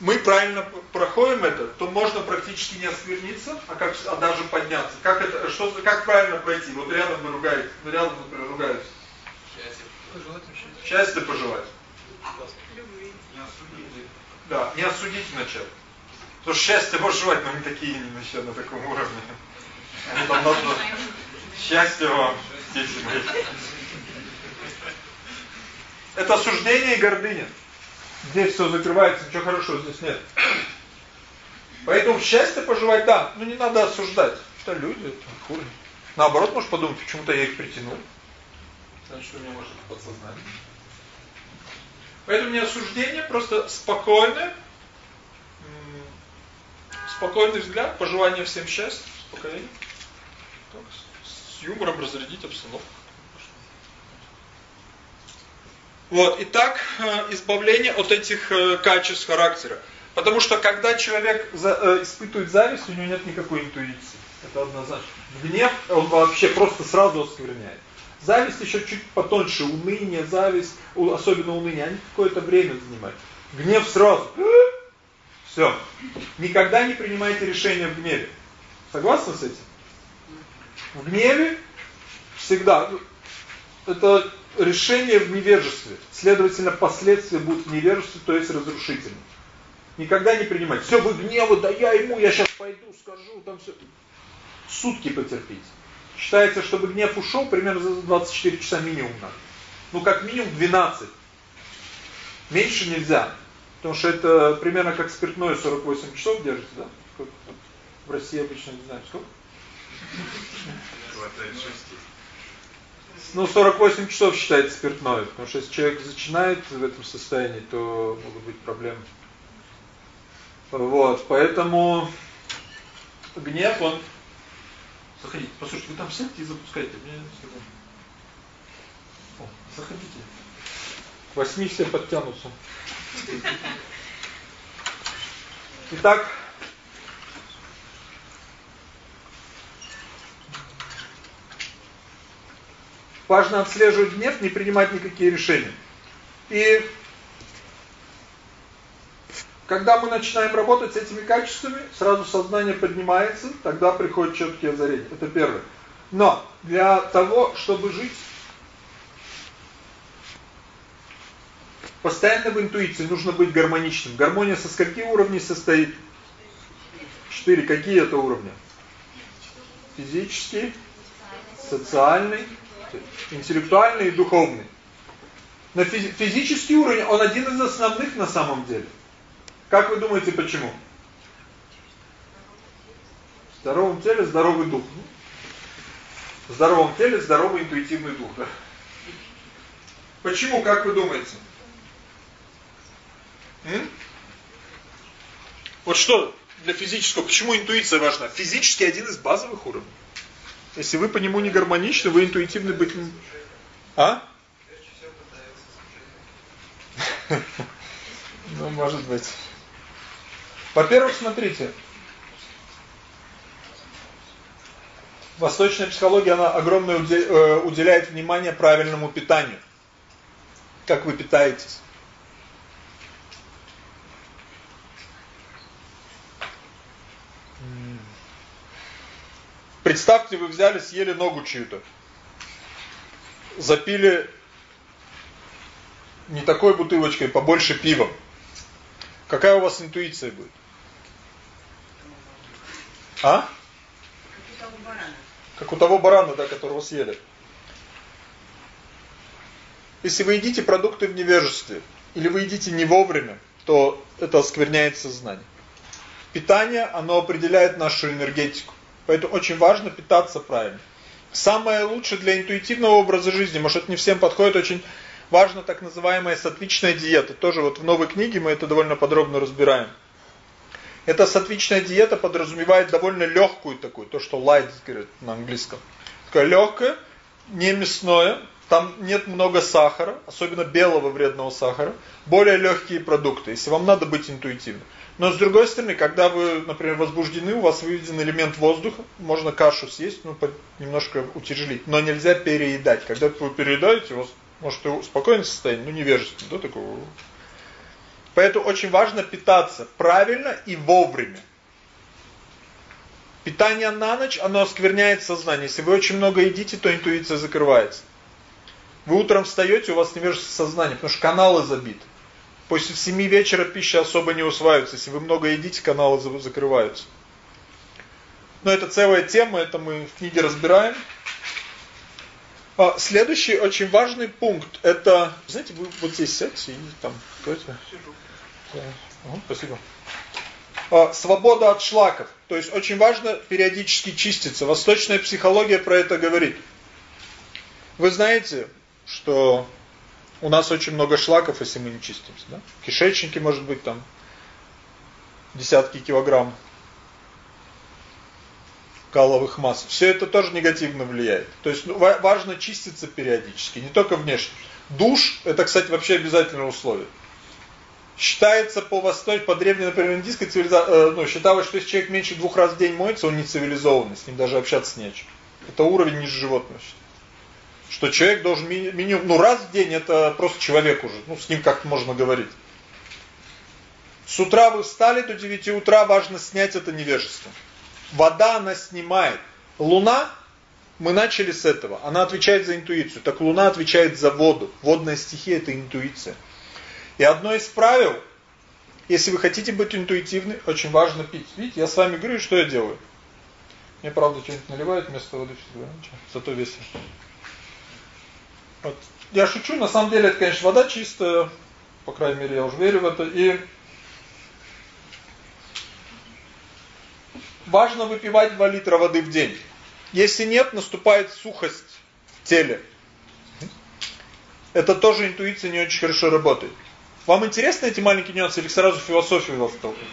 мы правильно проходим это, то можно практически не оскверниться, а, как, а даже подняться. Как это, что, как правильно пройти? Вот рядом вы ругаетесь, рядом, например, ругаются. Счастье пожелать. Счастье пожелать. Да, не осудить вначале. Потому что счастье может жевать, но мы такие не еще на таком уровне. Они там надо... Счастье вам, дети мои. Это осуждение и гордыня. Здесь все закрывается, ничего хорошего здесь нет. Поэтому счастье пожелать, да, но не надо осуждать. Это люди, это хули. Наоборот, может подумать, почему-то я их притянул. Значит, у меня может подсознание. Поэтому не осуждение, просто спокойное, спокойный взгляд, пожелание всем счастья. Так, с юмором разрядить обстановку. Вот, итак, э, избавление от этих э, качеств характера. Потому что когда человек э, испытывает зависть, у него нет никакой интуиции. Это однозначно. Гнев он вообще просто сразу оскверняет. Зависть еще чуть потоньше, уныние, зависть, особенно уныние, они какое-то время занимают. Гнев сразу. (gasps) Все. Никогда не принимайте решения в гневе. Согласны с этим? В гневе всегда это решение в невежестве. Следовательно, последствия будут в невежестве, то есть разрушительны. Никогда не принимать. Все, вы гневы, да я ему, я сейчас пойду, скажу, там все. Сутки потерпите. Считается, чтобы гнев ушел, примерно за 24 часа минимум надо. Ну, как минимум 12. Меньше нельзя. Потому что это примерно как спиртное 48 часов держится, да? В России обычно не знаю, сколько? Ну, 48 часов считается спиртное, потому что если человек начинает в этом состоянии, то могут быть проблемы. Вот, поэтому гнев, он... Заходите, послушайте, вы там сядьте и запускайте. Мне О, заходите. Восьми все подтянутся. (laughs) Итак, важно отслеживать гнев, не принимать никакие решения. И когда мы начинаем работать с этими качествами, сразу сознание поднимается, тогда приходит четкие озарения. Это первое. Но для того, чтобы жить постоянно в интуиции, нужно быть гармоничным. Гармония со скольки уровней состоит? Четыре. Какие это уровни? Физический, социальный, интеллектуальный и духовный. Но физический уровень, он один из основных на самом деле. Как вы думаете, почему? В здоровом теле здоровый дух. В здоровом теле здоровый интуитивный дух. Да? Почему, как вы думаете? М? Вот что для физического, почему интуиция важна? Физический один из базовых уровней. Если вы по нему не гармоничны, вы интуитивны быть. А? Ну, может быть. Во-первых, смотрите. Восточная психология, она огромное э, уделяет внимание правильному питанию. Как вы питаетесь. Представьте, вы взяли, съели ногу чью-то. Запили не такой бутылочкой, побольше пива. Какая у вас интуиция будет? А? Как у того барана, да, которого съели. Если вы едите продукты в невежестве, или вы едите не вовремя, то это оскверняет сознание. Питание, оно определяет нашу энергетику. Поэтому очень важно питаться правильно. Самое лучшее для интуитивного образа жизни, может это не всем подходит, очень важно так называемая сатвичная диета. Тоже вот в новой книге мы это довольно подробно разбираем. Эта сатвичная диета подразумевает довольно легкую такую, то что light говорят на английском. Такая легкая, не мясное, там нет много сахара, особенно белого вредного сахара, более легкие продукты, если вам надо быть интуитивным. Но с другой стороны, когда вы, например, возбуждены, у вас выведен элемент воздуха, можно кашу съесть, ну, немножко утяжелить, но нельзя переедать. Когда вы переедаете, у вас может и спокойное состояние, ну невежественное, да, такого. Поэтому очень важно питаться правильно и вовремя. Питание на ночь, оно оскверняет сознание. Если вы очень много едите, то интуиция закрывается. Вы утром встаете, у вас невежество сознания, потому что каналы забиты. После 7 вечера пища особо не усваивается. Если вы много едите, каналы закрываются. Но это целая тема, это мы в книге разбираем. А, следующий очень важный пункт, это, знаете, вы вот здесь сядьте и там, давайте. Да. Угу, спасибо. А, свобода от шлаков. То есть очень важно периодически чиститься. Восточная психология про это говорит. Вы знаете, что у нас очень много шлаков, если мы не чистимся. Да? Кишечники, может быть, там десятки килограмм каловых масс. Все это тоже негативно влияет. То есть ну, важно чиститься периодически, не только внешне. Душ, это, кстати, вообще обязательное условие. Считается по восточной, по древней, например, индийской цивилизации, э, ну, считалось, что если человек меньше двух раз в день моется, он не цивилизованный, с ним даже общаться не о чем. Это уровень ниже животного. Что человек должен минимум, ну раз в день это просто человек уже, ну с ним как-то можно говорить. С утра вы встали, до 9 утра важно снять это невежество. Вода она снимает. Луна, мы начали с этого, она отвечает за интуицию. Так Луна отвечает за воду. Водная стихия это интуиция. И одно из правил, если вы хотите быть интуитивны, очень важно пить. Видите, я с вами говорю, что я делаю. Мне, правда, что-нибудь наливают вместо воды. Зато весело. Вот. Я шучу, на самом деле это, конечно, вода чистая, по крайней мере, я уже верю в это. И важно выпивать 2 литра воды в день. Если нет, наступает сухость в теле. Это тоже интуиция не очень хорошо работает. Вам интересны эти маленькие нюансы или сразу философию вас толкнуть?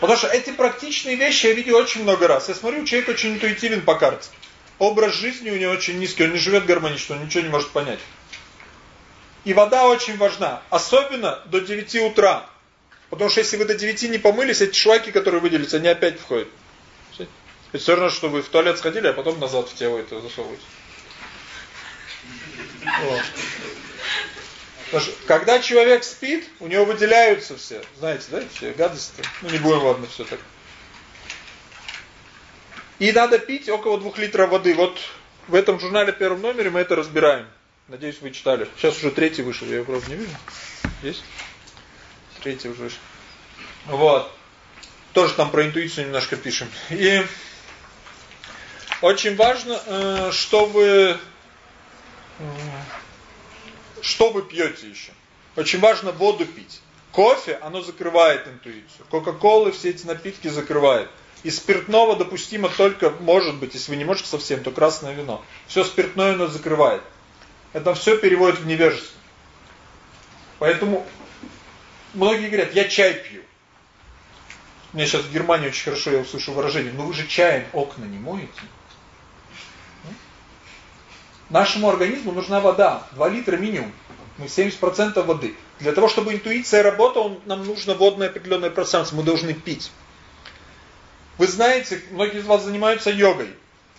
Потому что эти практичные вещи я видел очень много раз. Я смотрю, человек очень интуитивен по карте образ жизни у него очень низкий, он не живет гармонично, он ничего не может понять. И вода очень важна, особенно до 9 утра. Потому что если вы до 9 не помылись, эти шлаки, которые выделятся, они опять входят. Это все равно, что вы в туалет сходили, а потом назад в тело это засовываете. Вот. Когда человек спит, у него выделяются все, знаете, да, все гадости. Ну не будем, ладно, все так. И надо пить около двух литров воды. Вот в этом журнале первом номере мы это разбираем. Надеюсь, вы читали. Сейчас уже третий вышел, я его правда не вижу. Есть? Третий уже вышел. Вот. Тоже там про интуицию немножко пишем. И очень важно, э, что вы что вы пьете еще. Очень важно воду пить. Кофе, оно закрывает интуицию. Кока-колы, все эти напитки закрывают. И спиртного допустимо только, может быть, если вы не можете совсем, то красное вино. Все спиртное оно закрывает. Это все переводит в невежество. Поэтому многие говорят, я чай пью. У меня сейчас в Германии очень хорошо я услышу выражение, но вы же чаем окна не моете. Нашему организму нужна вода, 2 литра минимум. Мы 70% воды. Для того, чтобы интуиция работала, нам нужно водное определенное пространство, мы должны пить. Вы знаете, многие из вас занимаются йогой.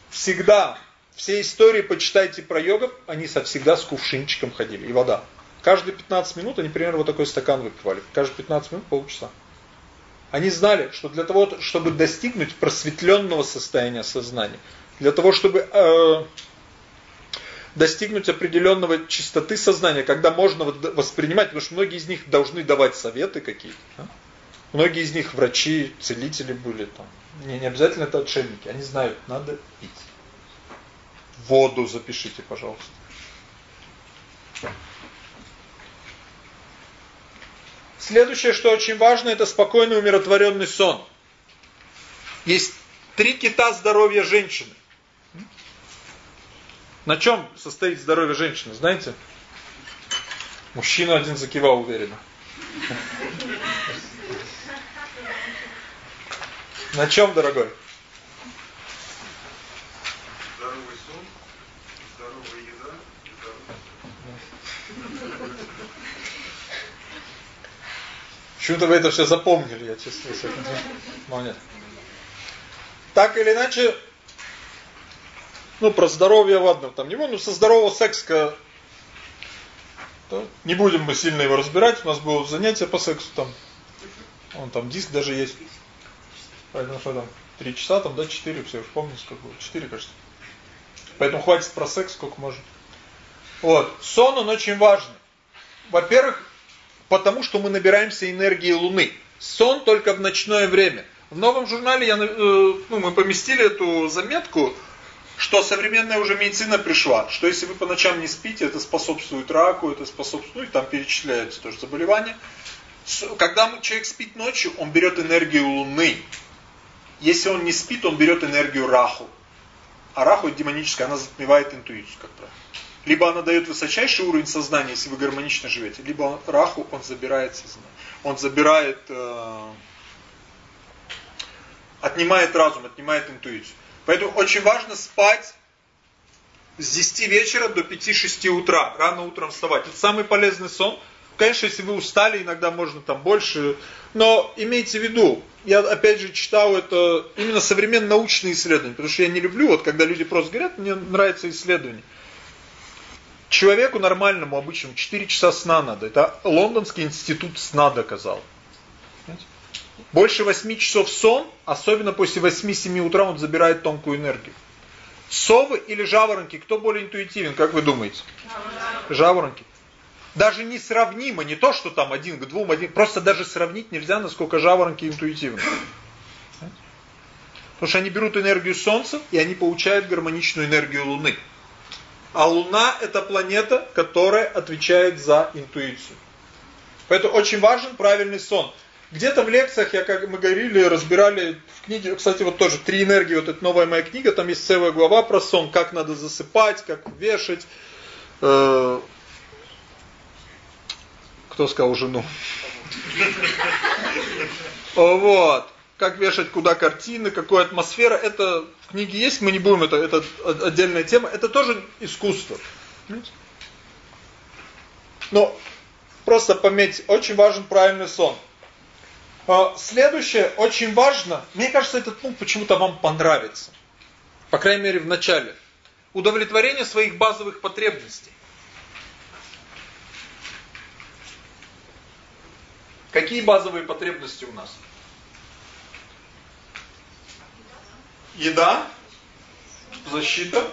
Всегда, все истории почитайте про йогов, они всегда с кувшинчиком ходили, и вода. Каждые 15 минут они примерно вот такой стакан выпивали. Каждые 15 минут полчаса. Они знали, что для того, чтобы достигнуть просветленного состояния сознания, для того, чтобы э, достигнуть определенного чистоты сознания, когда можно воспринимать, потому что многие из них должны давать советы какие-то. Да? Многие из них врачи, целители были там. Не, не обязательно это отшельники. Они знают, надо пить. Воду запишите, пожалуйста. Следующее, что очень важно, это спокойный умиротворенный сон. Есть три кита здоровья женщины. На чем состоит здоровье женщины, знаете? Мужчина один закивал уверенно. На чем, дорогой? Здоровый сон, здоровая еда здоровый Почему-то вы это все запомнили, я чувствую. Молодец. Так или иначе, ну, про здоровье, ладно, там не буду, но со здорового секса не будем мы сильно его разбирать, у нас было занятие по сексу там. Он там диск даже есть. Поэтому что там, три часа там, да, четыре, все, уж помню, сколько было, четыре, кажется. Поэтому хватит про секс, сколько можно. Вот, сон, он очень важный. Во-первых, потому что мы набираемся энергии Луны. Сон только в ночное время. В новом журнале я, э, ну, мы поместили эту заметку, что современная уже медицина пришла, что если вы по ночам не спите, это способствует раку, это способствует, ну там перечисляются тоже заболевания. Когда человек спит ночью, он берет энергию Луны. Если он не спит, он берет энергию Раху. А Раху демоническая, она затмевает интуицию, как правило. Либо она дает высочайший уровень сознания, если вы гармонично живете, либо он, Раху, он забирает сознание. Он забирает, э, отнимает разум, отнимает интуицию. Поэтому очень важно спать с 10 вечера до 5-6 утра, рано утром вставать. Это самый полезный сон. Конечно, если вы устали, иногда можно там больше. Но имейте в виду, я опять же читал это именно современные научные исследования, потому что я не люблю, вот когда люди просто говорят, мне нравятся исследования. Человеку нормальному, обычному, 4 часа сна надо. Это Лондонский институт сна доказал. Больше 8 часов сон, особенно после 8-7 утра, он забирает тонкую энергию. Совы или жаворонки, кто более интуитивен, как вы думаете? Жаворонки. Даже несравнимо, не то, что там один к двум, один, просто даже сравнить нельзя, насколько жаворонки интуитивны. Потому что они берут энергию Солнца, и они получают гармоничную энергию Луны. А Луна это планета, которая отвечает за интуицию. Поэтому очень важен правильный сон. Где-то в лекциях, я как мы говорили, разбирали в книге, кстати, вот тоже «Три энергии», вот эта новая моя книга, там есть целая глава про сон, как надо засыпать, как вешать. Э, кто сказал жену? Вот как вешать куда картины, какая атмосфера, это в книге есть, мы не будем, это, это отдельная тема, это тоже искусство. Но просто пометьте, очень важен правильный сон. А, следующее, очень важно, мне кажется, этот пункт почему-то вам понравится. По крайней мере, в начале. Удовлетворение своих базовых потребностей. Какие базовые потребности у нас? Еда, защита.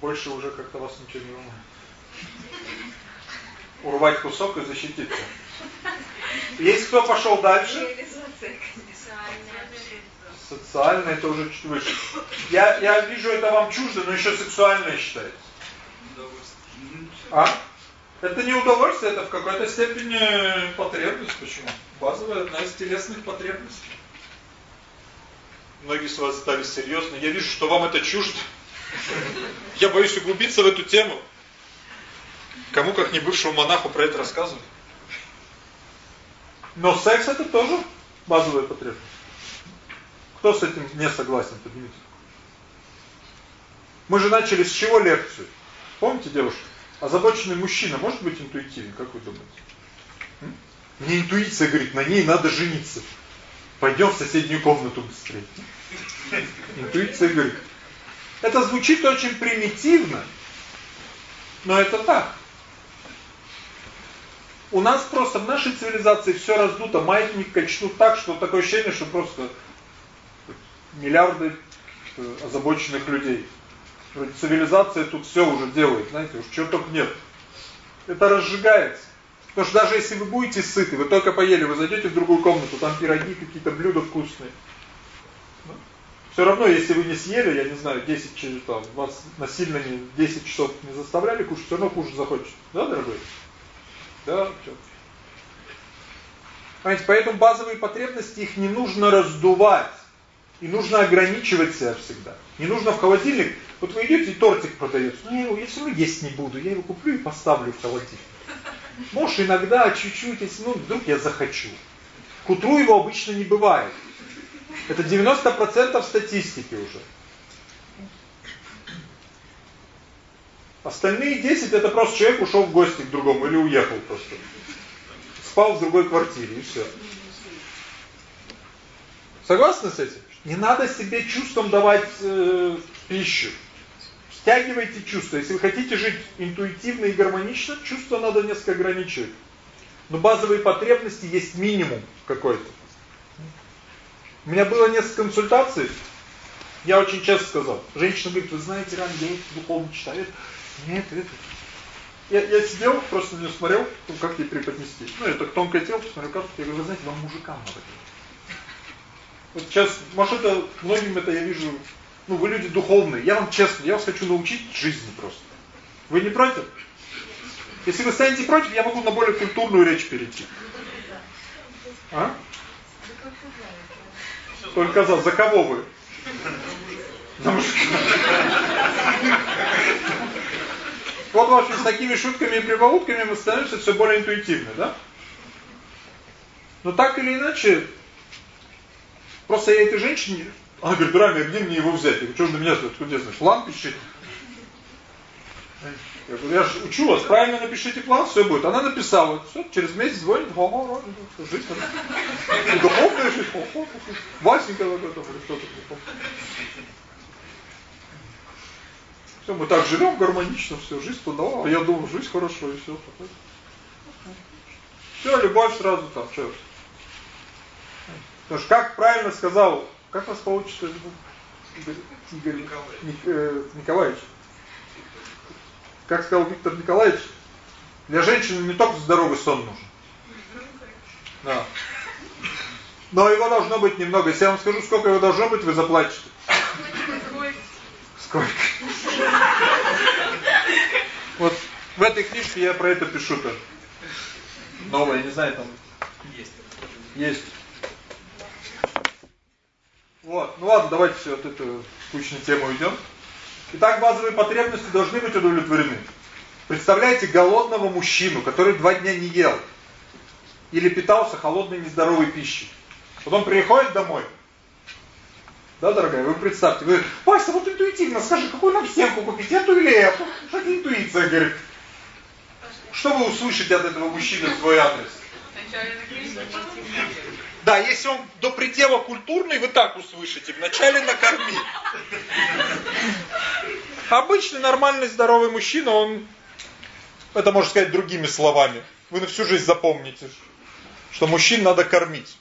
Больше уже как-то вас ничего не волнует. Урвать кусок и защититься. Есть кто пошел дальше? Социальное это уже чуть выше. Я, я вижу, это вам чуждо, но еще сексуальное считается. А? Это не удовольствие, это в какой-то степени потребность. Почему? Базовая одна из телесных потребностей. Многие с вас стали серьезны. Я вижу, что вам это чуждо. Я боюсь углубиться в эту тему. Кому, как не бывшему монаху, про это рассказывать. Но секс это тоже базовая потребность. Кто с этим не согласен, поднимите. Мы же начали с чего лекцию? Помните, девушка? Озабоченный мужчина может быть интуитивен, как вы думаете? Мне интуиция говорит, на ней надо жениться. Пойдем в соседнюю комнату быстрее. Интуиция говорит. Это звучит очень примитивно, но это так. У нас просто в нашей цивилизации все раздуто, маятник качнут так, что такое ощущение, что просто миллиарды озабоченных людей. Цивилизация тут все уже делает, знаете, уж чего только нет. Это разжигается. Потому что даже если вы будете сыты, вы только поели, вы зайдете в другую комнату, там пироги, какие-то блюда вкусные. Все равно, если вы не съели, я не знаю, 10 часов, там, вас насильно не 10 часов не заставляли кушать, все равно кушать захочется. Да, дорогой? Да, все. Понимаете, поэтому базовые потребности, их не нужно раздувать. И нужно ограничивать себя всегда. Не нужно в холодильник. Вот вы идете, и тортик продается. Ну, я его, я все равно есть не буду. Я его куплю и поставлю в холодильник. Может, иногда, чуть-чуть, если, ну, вдруг я захочу. К утру его обычно не бывает. Это 90% статистики уже. Остальные 10 это просто человек ушел в гости к другому или уехал просто. Спал в другой квартире и все. Согласны с этим? Не надо себе чувством давать э, пищу. Стягивайте чувства. Если вы хотите жить интуитивно и гармонично, чувства надо несколько ограничивать. Но базовые потребности есть минимум какой-то. У меня было несколько консультаций. Я очень часто сказал. Женщина говорит, вы знаете, Ран, я духовно читаю. Нет, это... Я, я сидел, просто на нее смотрел, ну, как ей преподнести. Ну, я так тонкое тело, посмотрел карту, я говорю, вы знаете, вам мужикам надо. Вот сейчас, может это, многим это я вижу, ну, вы люди духовные, я вам честно, я вас хочу научить жизни просто. Вы не против? Если вы станете против, я могу на более культурную речь перейти. А? Только за, за кого вы? За мужика. Вот, в общем, с такими шутками и прибаутками мы становимся все более интуитивны, да? Но так или иначе, просто я этой женщине, она говорит, дорогая, где мне его взять? Я говорю, что же на меня стоит? Откуда я? План пишите. Я говорю, я же учу вас, правильно напишите план, все будет. Она написала, все, через месяц звонит, хо-хо, жить И духовная жизнь, хо-хо, Васенька, что-то. Все, мы так живем гармонично, все, жизнь туда, а я думаю, жизнь хорошо, и все. Все, любовь сразу там, что. Потому что, как правильно сказал, как вас получится Игорь, Николаевич. Ник, э, Николаевич. Как сказал Виктор Николаевич, для женщины не только здоровый сон нужен. Да. Но его должно быть немного. Если я вам скажу, сколько его должно быть, вы заплачете. Сколько? Вот в этой книжке я про это пишу тоже. Новое, не знаю, там есть. Есть. Вот, ну ладно, давайте все от эту скучную тему уйдем. Итак, базовые потребности должны быть удовлетворены. Представляете голодного мужчину, который два дня не ел или питался холодной нездоровой пищей. Потом приходит домой, да, дорогая, вы представьте, вы, Вася, вот интуитивно скажи, какую нам стенку купить, эту или эту? Что это интуиция, говорит. Что вы услышите от этого мужчины в свой адрес? Да, если он до предела культурный, вы так услышите. Вначале накорми. Обычный, нормальный, здоровый мужчина, он, это можно сказать другими словами, вы на всю жизнь запомните, что мужчин надо кормить.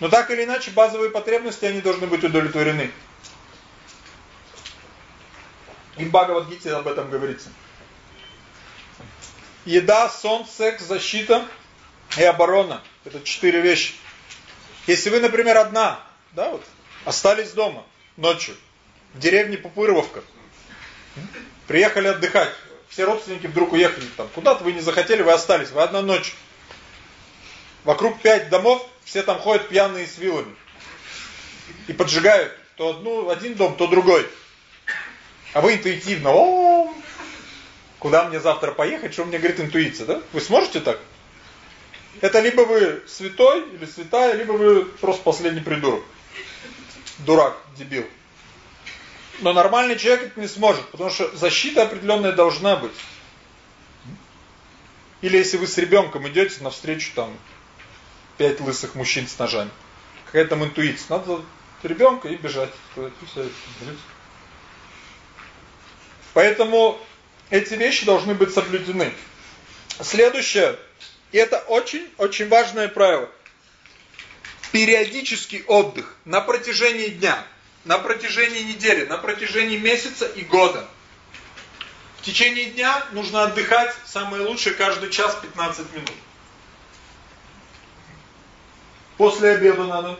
Но так или иначе, базовые потребности, они должны быть удовлетворены. И в Бхагавадгите об этом говорится. Еда, сон, секс, защита и оборона. Это четыре вещи. Если вы, например, одна, да, вот, остались дома ночью, в деревне Пупыровка, приехали отдыхать, все родственники вдруг уехали там, куда-то вы не захотели, вы остались, вы одна ночь. Вокруг пять домов, все там ходят пьяные с вилами. И поджигают то одну, один дом, то другой. А вы интуитивно, о, куда мне завтра поехать, что мне говорит интуиция, да? Вы сможете так? Это либо вы святой или святая, либо вы просто последний придурок. Дурак, дебил. Но нормальный человек это не сможет, потому что защита определенная должна быть. Или если вы с ребенком идете навстречу там пять лысых мужчин с ножами. Какая там интуиция. Надо ребенка и бежать. Поэтому эти вещи должны быть соблюдены. Следующее, и это очень-очень важное правило. Периодический отдых на протяжении дня, на протяжении недели, на протяжении месяца и года. В течение дня нужно отдыхать самое лучшее каждый час 15 минут. После обеда надо.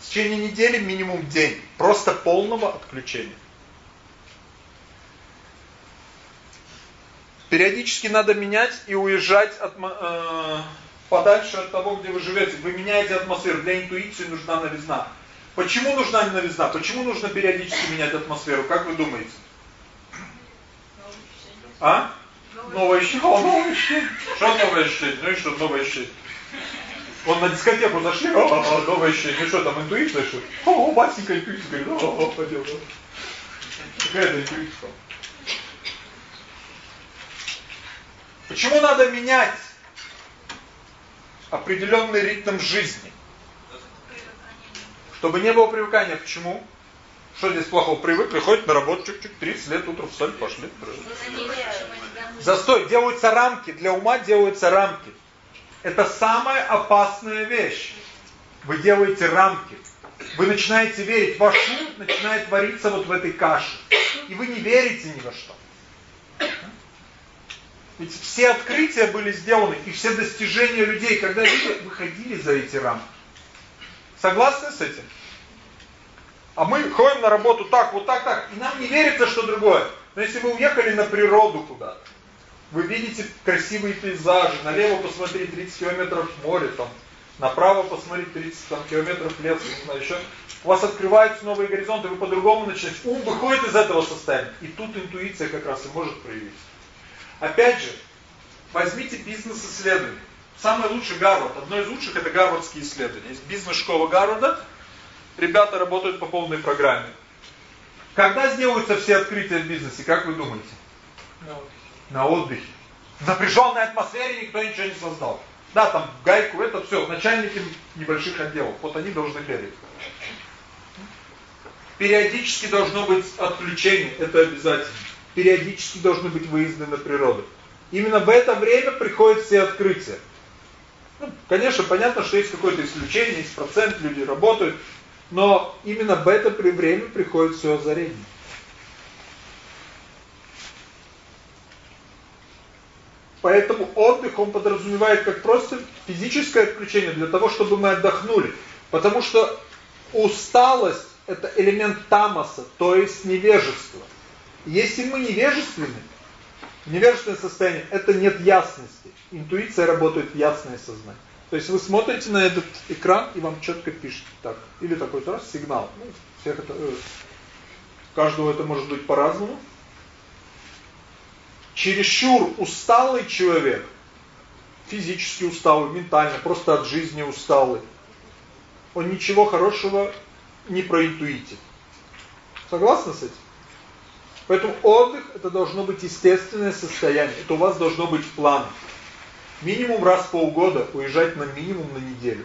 В течение недели минимум день. Просто полного отключения. Периодически надо менять и уезжать от, э, подальше от того, где вы живете. Вы меняете атмосферу. Для интуиции нужна новизна. Почему нужна новизна? Почему нужно периодически менять атмосферу? Как вы думаете? А? Новое ощущение. О, новое ощущение. Что новое ощущение? Ну и что новое ощущение? Он на дискотеку зашли, о, о, новое ощущение. Ну что там, интуиция что? О, Васенька интуиция. Говорит, о, о, пойдем. Какая это интуиция? Почему надо менять определенный ритм жизни? Чтобы не было привыкания. Почему? Что здесь плохого? Привык, приходит на работу, чуть-чуть, 30 лет, утром встали, пошли. Застой. Делаются рамки. Для ума делаются рамки. Это самая опасная вещь. Вы делаете рамки. Вы начинаете верить. Ваш ум начинает вариться вот в этой каше. И вы не верите ни во что. Ведь все открытия были сделаны, и все достижения людей, когда люди выходили за эти рамки. Согласны с этим? А мы ходим на работу так, вот так, так, и нам не верится, что другое. Но если вы уехали на природу куда-то, вы видите красивые пейзажи, налево посмотреть 30 километров море, там, направо посмотреть 30 там, километров лес, не знаю, еще. У вас открываются новые горизонты, вы по-другому начинаете. Ум выходит из этого состояния. И тут интуиция как раз и может проявиться. Опять же, возьмите бизнес-исследование. Самый лучший Гарвард, одно из лучших это гарвардские исследования. Есть бизнес-школа Гарварда, ребята работают по полной программе. Когда сделаются все открытия в бизнесе, как вы думаете? На отдыхе. На отдыхе. В напряженной атмосфере никто ничего не создал. Да, там гайку, это все, начальники небольших отделов. Вот они должны бегать. Периодически должно быть отключение, это обязательно периодически должны быть выезды на природу. Именно в это время приходят все открытия. Ну, конечно, понятно, что есть какое-то исключение, есть процент, люди работают, но именно в это время приходит все озарение. Поэтому отдых, он подразумевает как просто физическое отключение, для того, чтобы мы отдохнули. Потому что усталость – это элемент тамаса, то есть невежество. Если мы невежественны, невежественное состояние, это нет ясности. Интуиция работает в ясное сознание. То есть вы смотрите на этот экран и вам четко пишет так. Или такой раз сигнал. Ну, всех это, э, каждого это может быть по-разному. Чересчур усталый человек, физически усталый, ментально, просто от жизни усталый, он ничего хорошего не проинтуитит. Согласны с этим? Поэтому отдых это должно быть естественное состояние. Это у вас должно быть план. Минимум раз в полгода уезжать на минимум на неделю.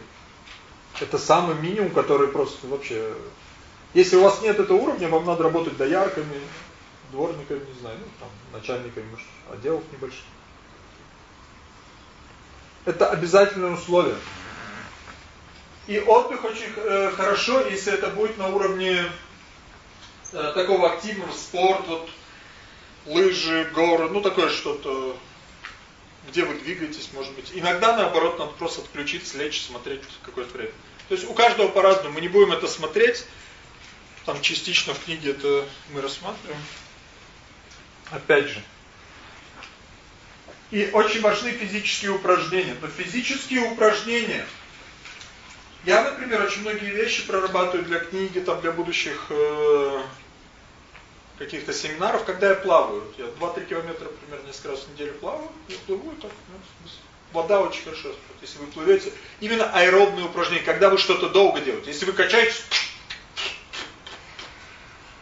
Это самый минимум, который просто вообще... Если у вас нет этого уровня, вам надо работать доярками, дворниками, не знаю, ну там, начальниками может, отделов небольших. Это обязательное условие. И отдых очень э, хорошо, если это будет на уровне такого активного спорт, вот лыжи, горы, ну такое что-то, где вы двигаетесь, может быть. Иногда, наоборот, надо просто отключиться, лечь, смотреть какое-то время. То есть у каждого по-разному. Мы не будем это смотреть, там частично в книге это мы рассматриваем. Опять же. И очень важны физические упражнения. Но физические упражнения я, например, очень многие вещи прорабатываю для книги, там, для будущих э, каких-то семинаров, когда я плаваю. Я 2-3 километра примерно несколько раз в неделю плаваю, я плыву так, ну, вода очень хорошо, если вы плывете. Именно аэробные упражнения, когда вы что-то долго делаете. Если вы качаетесь,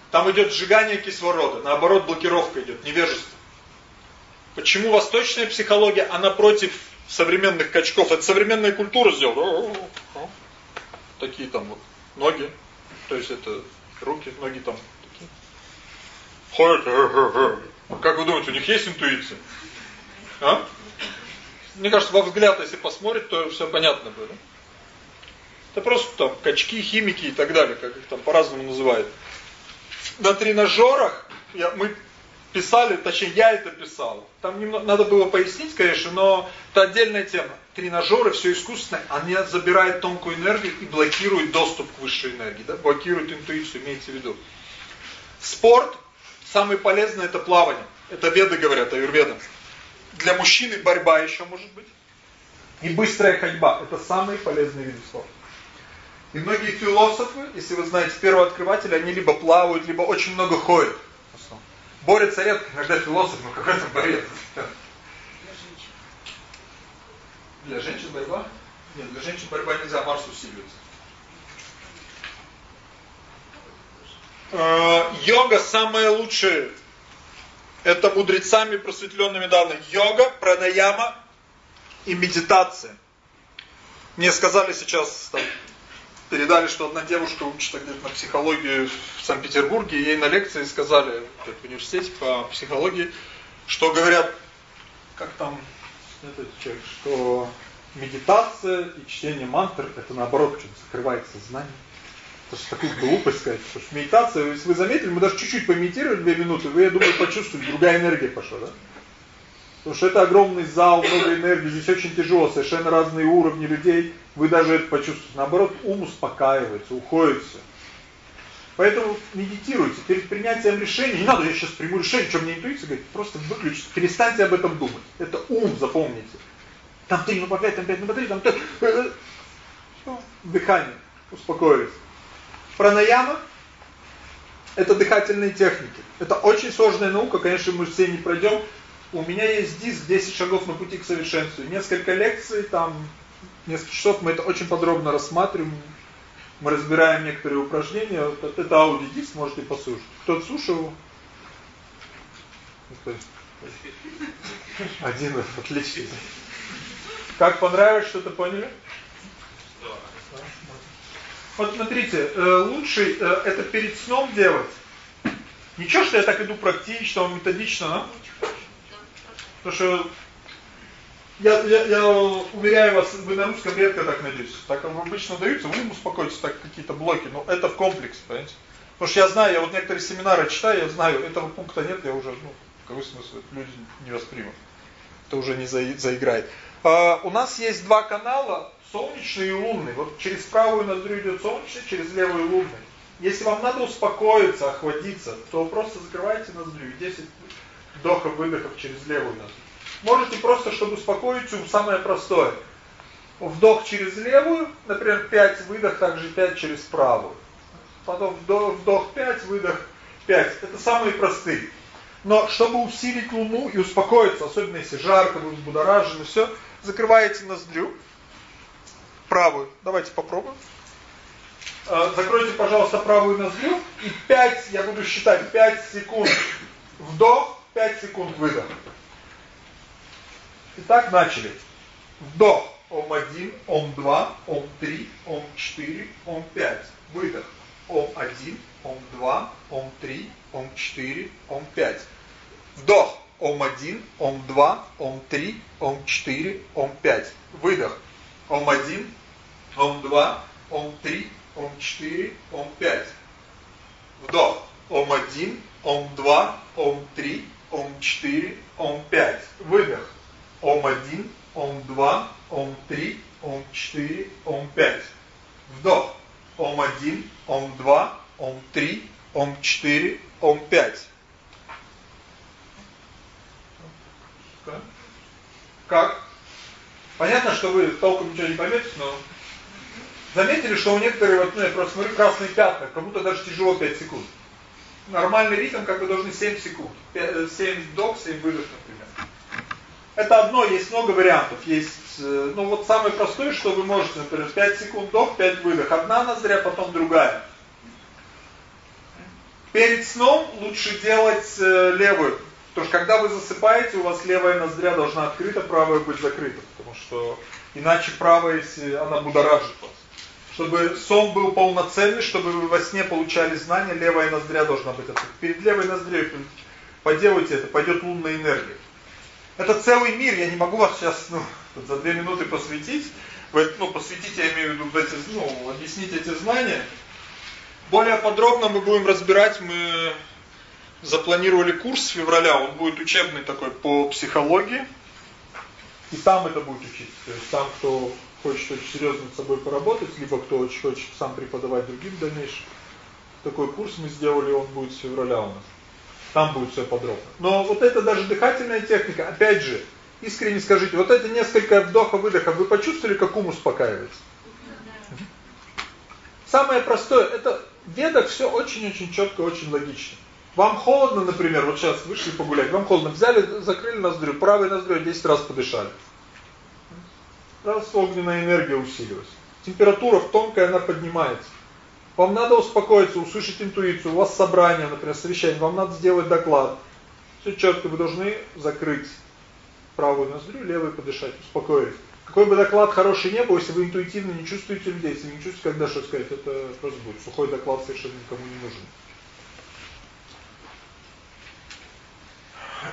там идет сжигание кислорода, наоборот блокировка идет, невежество. Почему восточная психология, она против современных качков? Это современная культура сделала такие там вот ноги, то есть это руки, ноги там такие. Ходят, как вы думаете, у них есть интуиция? А? Мне кажется, во взгляд, если посмотреть, то все понятно будет. Это просто там качки, химики и так далее, как их там по-разному называют. На тренажерах я, мы писали, точнее я это писал. Там немного, надо было пояснить, конечно, но это отдельная тема. Тренажеры, все искусственное, они забирают тонкую энергию и блокируют доступ к высшей энергии, да? блокируют интуицию, имейте в виду. Спорт, самый полезный это плавание. Это веды говорят, аюрведа. Для мужчины борьба еще может быть. И быстрая ходьба. Это самые полезные виды спорта. И многие философы, если вы знаете первооткрыватели, они либо плавают, либо очень много ходят. Борются редко, иногда философ, но какой-то борец. Для женщин борьба? Нет, для женщин борьба нельзя, Марс усиливается. Э, йога самая лучшая. Это мудрецами просветленными дано. Йога, пранаяма и медитация. Мне сказали сейчас, там, передали, что одна девушка учится где-то на психологии в Санкт-Петербурге, ей на лекции сказали в университете по психологии, что говорят, как там этот человек, что медитация и чтение мантр, это наоборот, что-то закрывает сознание. Это же такую глупость сказать. Потому что медитация, если вы заметили, мы даже чуть-чуть помедитировали две минуты, вы, я думаю, почувствуете, другая энергия пошла, да? Потому что это огромный зал, много энергии, здесь очень тяжело, совершенно разные уровни людей. Вы даже это почувствуете. Наоборот, ум успокаивается, уходит все. Поэтому медитируйте. Перед принятием решения, не надо, я сейчас приму решение, что мне интуиция говорит, просто выключите, перестаньте об этом думать. Это ум, запомните. Там три, ну по пять, там пять, ну по три, там... Все, дыхание, успокоились. Пранаяма – это дыхательные техники. Это очень сложная наука, конечно, мы все не пройдем. У меня есть диск 10 шагов на пути к совершенству. Несколько лекций, там несколько часов мы это очень подробно рассматриваем. Мы разбираем некоторые упражнения. Вот это аудиодиск, можете послушать. Кто-то слушал Один, отличный. Как понравилось, что-то поняли? Вот смотрите, э, лучший э, это перед сном делать. Ничего, что я так иду практично, методично, да? Потому что я, я, я уверяю вас, вы на русском редко так надеюсь. Так обычно даются, вы успокойтесь, так какие-то блоки, но это в комплексе, понимаете? Потому что я знаю, я вот некоторые семинары читаю, я знаю, этого пункта нет, я уже, ну, какой смысл, люди не воспримут. Это уже не за, заиграет. А, у нас есть два канала, солнечный и лунный. Вот через правую ноздрю идет солнечный, через левую лунный. Если вам надо успокоиться, охладиться, то просто закрывайте ноздрю. 10 вдохов-выдохов через левую ноздрю. Можете просто, чтобы успокоить ум, самое простое. Вдох через левую, например, 5 выдох, также 5 через правую. Потом вдох, вдох 5, выдох 5. Это самые простые. Но чтобы усилить луну и успокоиться, особенно если жарко, вы взбудоражены, все, закрываете ноздрю правую. Давайте попробуем. А, закройте, пожалуйста, правую ноздрю и 5, я буду считать, 5 секунд вдох, 5 секунд выдох. Итак, начали. Вдох. Ом-1, Ом-2, Ом-3, Ом-4, Ом-5. Выдох. Ом-1, Ом-2, Ом-3, Ом-4, Ом-5. Вдох. Ом1, Ом2, Ом3, Ом4, Ом5. Выдох. Ом1, Ом2, Ом3, Ом4, Ом5. Вдох. Ом1, Ом2, Ом3, Ом4, Ом5. Выдох. Ом1, Ом2, Ом3, Ом4, Ом5. Вдох. Ом1, Ом2, Ом3, Ом4, Ом5. Как? Понятно, что вы толком ничего не поймете, но заметили, что у некоторых, вот, ну, я просто смотрю, красные пятна, как будто даже тяжело 5 секунд. Нормальный ритм как бы должны 7 секунд. 5, 7 вдох, 7 выдох, например. Это одно, есть много вариантов. Есть, э, ну вот самый простой, что вы можете, например, 5 секунд вдох, 5 выдох. Одна ноздря, потом другая. Перед сном лучше делать э, левую. Потому что когда вы засыпаете, у вас левая ноздря должна открыта, правая быть закрыта. Потому что иначе правая, если она будоражит вас. Чтобы сон был полноценный, чтобы вы во сне получали знания, левая ноздря должна быть открыта. Перед левой ноздрей поделайте это, пойдет лунная энергия. Это целый мир, я не могу вас сейчас ну, за две минуты посвятить. Вы, ну, посвятить, я имею в виду, эти, ну, объяснить эти знания. Более подробно мы будем разбирать, мы запланировали курс с февраля, он будет учебный такой по психологии. И там это будет учиться. То есть там, кто хочет очень серьезно над собой поработать, либо кто очень хочет сам преподавать другим в дальнейшем. Такой курс мы сделали, он будет с февраля у нас. Там будет все подробно. Но вот это даже дыхательная техника, опять же, искренне скажите, вот эти несколько вдохов-выдохов, вы почувствовали, как ум успокаивается? Самое простое, это в ведах все очень-очень четко, очень логично. Вам холодно, например, вот сейчас вышли погулять, вам холодно, взяли, закрыли ноздрю, правой ноздрю 10 раз подышали. Раз огненная энергия усиливается. Температура в тонкой, она поднимается. Вам надо успокоиться, услышать интуицию, у вас собрание, например, совещание, вам надо сделать доклад. Все четко, вы должны закрыть правую ноздрю, левой подышать, успокоить. Какой бы доклад хороший не был, если вы интуитивно не чувствуете людей, если не чувствуете, когда что сказать, это просто будет сухой доклад совершенно никому не нужен.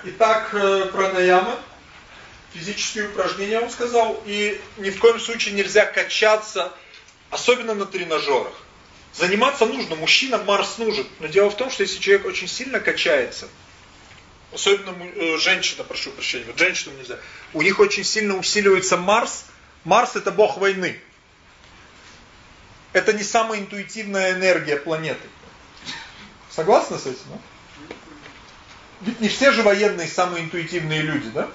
Итак, э, пранаяма, физические упражнения, он сказал, и ни в коем случае нельзя качаться, особенно на тренажерах. Заниматься нужно, мужчинам Марс нужен, но дело в том, что если человек очень сильно качается, особенно э, женщина, прошу прощения, вот женщинам нельзя, у них очень сильно усиливается Марс, Марс это бог войны. Это не самая интуитивная энергия планеты. Согласны с этим? Да? Ведь не все же военные самые интуитивные люди, да?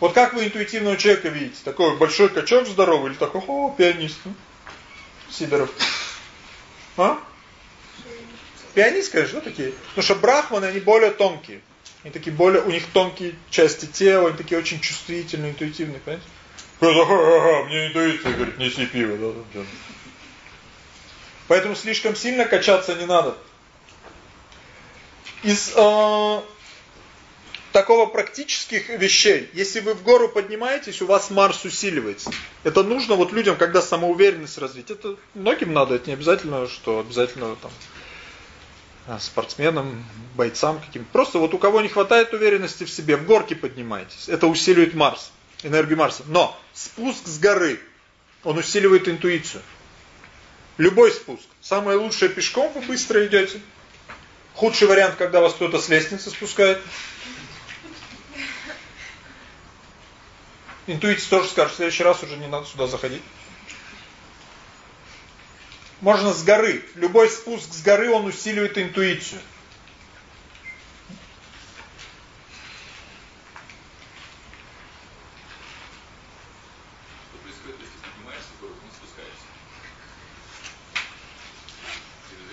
Вот как вы интуитивного человека видите? Такой большой качок здоровый или такой, о, пианист? Сидоров. А? Пианист, конечно, такие. Потому что брахманы, они более тонкие. Они такие более, у них тонкие части тела, они такие очень чувствительные, интуитивные, понимаете? Мне интуиция, говорит, неси пиво. Да, да. Поэтому слишком сильно качаться не надо из э, такого практических вещей, если вы в гору поднимаетесь, у вас Марс усиливается. Это нужно вот людям, когда самоуверенность развить. Это многим надо, это не обязательно, что обязательно там э, спортсменам, бойцам каким-то. Просто вот у кого не хватает уверенности в себе, в горке поднимайтесь. Это усиливает Марс, энергию Марса. Но спуск с горы, он усиливает интуицию. Любой спуск. Самое лучшее пешком вы быстро идете. Худший вариант, когда вас кто-то с лестницы спускает. Интуиция тоже скажет, в следующий раз уже не надо сюда заходить. Можно с горы. Любой спуск с горы, он усиливает интуицию.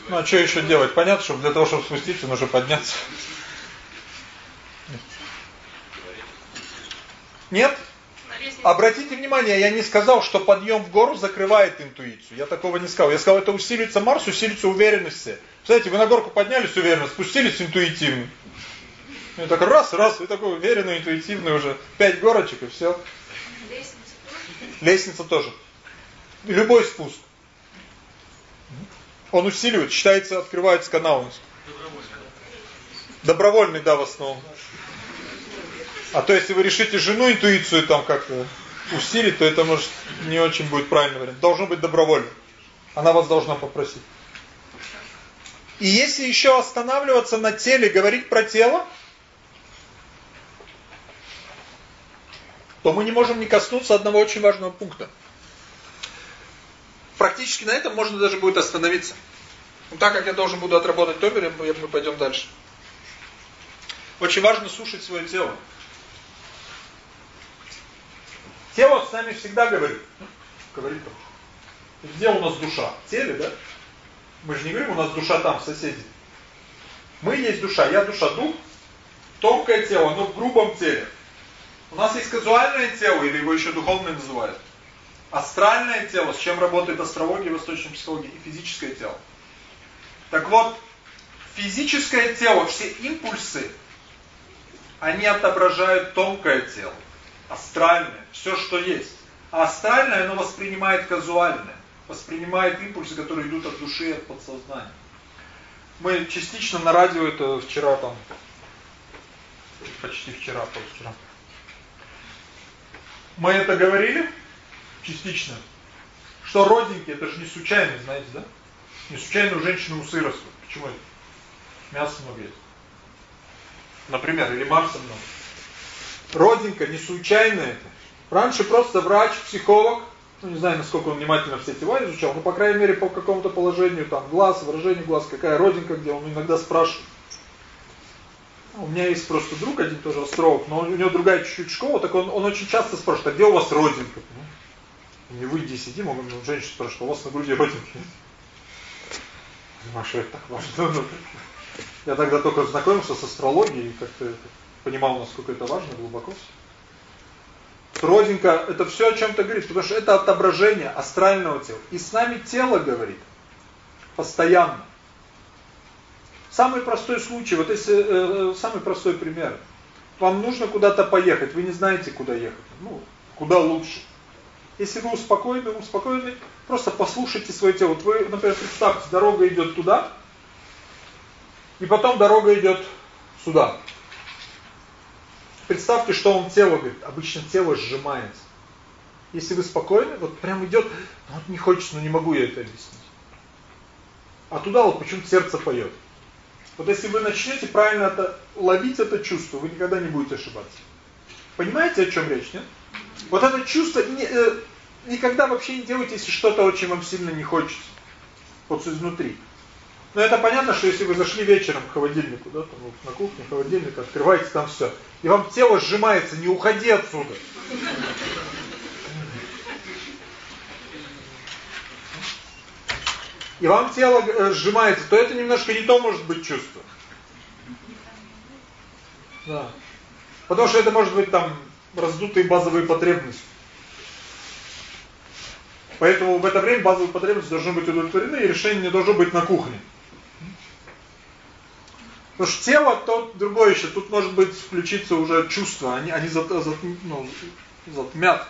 Ну а что еще делать? Понятно, что для того, чтобы спуститься, нужно подняться. Нет? Обратите внимание, я не сказал, что подъем в гору закрывает интуицию. Я такого не сказал. Я сказал, это усилится Марс, усилится уверенность. Знаете, вы на горку поднялись уверенно, спустились интуитивно. И так раз, раз, и такой уверенный, интуитивный уже. Пять горочек и все. Лестница тоже? Лестница тоже. Любой спуск. Он усиливает, считается, открывается канал. Добровольный. Добровольный, да, в основном. А то если вы решите жену интуицию там как-то усилить, то это может не очень будет правильный вариант. Должно быть добровольно. Она вас должна попросить. И если еще останавливаться на теле, говорить про тело, то мы не можем не коснуться одного очень важного пункта практически на этом можно даже будет остановиться. Но так как я должен буду отработать томер, мы пойдем дальше. Очень важно слушать свое тело. Тело с нами всегда говорит. Говорит Где у нас душа? В теле, да? Мы же не говорим, у нас душа там, в соседи. Мы есть душа, я душа, дух. Тонкое тело, но в грубом теле. У нас есть казуальное тело, или его еще духовное называют астральное тело, с чем работает астрология, восточная психология, и физическое тело. Так вот, физическое тело, все импульсы, они отображают тонкое тело, астральное, все, что есть. А астральное, оно воспринимает казуальное, воспринимает импульсы, которые идут от души от подсознания. Мы частично на радио это вчера там, почти вчера, позавчера. Мы это говорили, частично, что родинки, это же не случайно, знаете, да? Не случайно у женщины усы растут. Почему это? Мясо много есть. Например, или Марса много. Родинка не случайно это. Раньше просто врач, психолог, ну не знаю, насколько он внимательно все тела изучал, но по крайней мере по какому-то положению, там, глаз, выражение глаз, какая родинка, где он иногда спрашивает. У меня есть просто друг один тоже Островок, но у него другая чуть-чуть школа, так он, он очень часто спрашивает, а где у вас родинка? Ну, не выйди, сидим, он ну, женщина спрашивает, «А у вас на груди родинки нет? Это так важно. Ну, я тогда только знакомился с астрологией, как-то понимал, насколько это важно глубоко. Родинка, это все о чем-то говорит, потому что это отображение астрального тела. И с нами тело говорит постоянно. Самый простой случай, вот если э, э, самый простой пример. Вам нужно куда-то поехать, вы не знаете, куда ехать. Ну, куда лучше. Если вы успокоены, успокоены, просто послушайте свое тело. Вот вы, например, представьте, дорога идет туда, и потом дорога идет сюда. Представьте, что он тело говорит. Обычно тело сжимается. Если вы спокойны, вот прям идет, ну, вот не хочется, но не могу я это объяснить. А туда вот почему-то сердце поет. Вот если вы начнете правильно это ловить это чувство, вы никогда не будете ошибаться. Понимаете, о чем речь, нет? Вот это чувство не, э, никогда вообще не делайте, если что-то очень вам сильно не хочется. Вот изнутри. Но это понятно, что если вы зашли вечером к холодильнику, да, там на кухне холодильник, открываете там все, и вам тело сжимается, не уходи отсюда. и вам тело э, сжимается, то это немножко не то может быть чувство. Да. Потому что это может быть там раздутые базовые потребности. Поэтому в это время базовые потребности должны быть удовлетворены, и решение не должно быть на кухне. Потому что тело, то другое еще, тут может быть включиться уже чувства, они, они зат, зат, ну, затмят.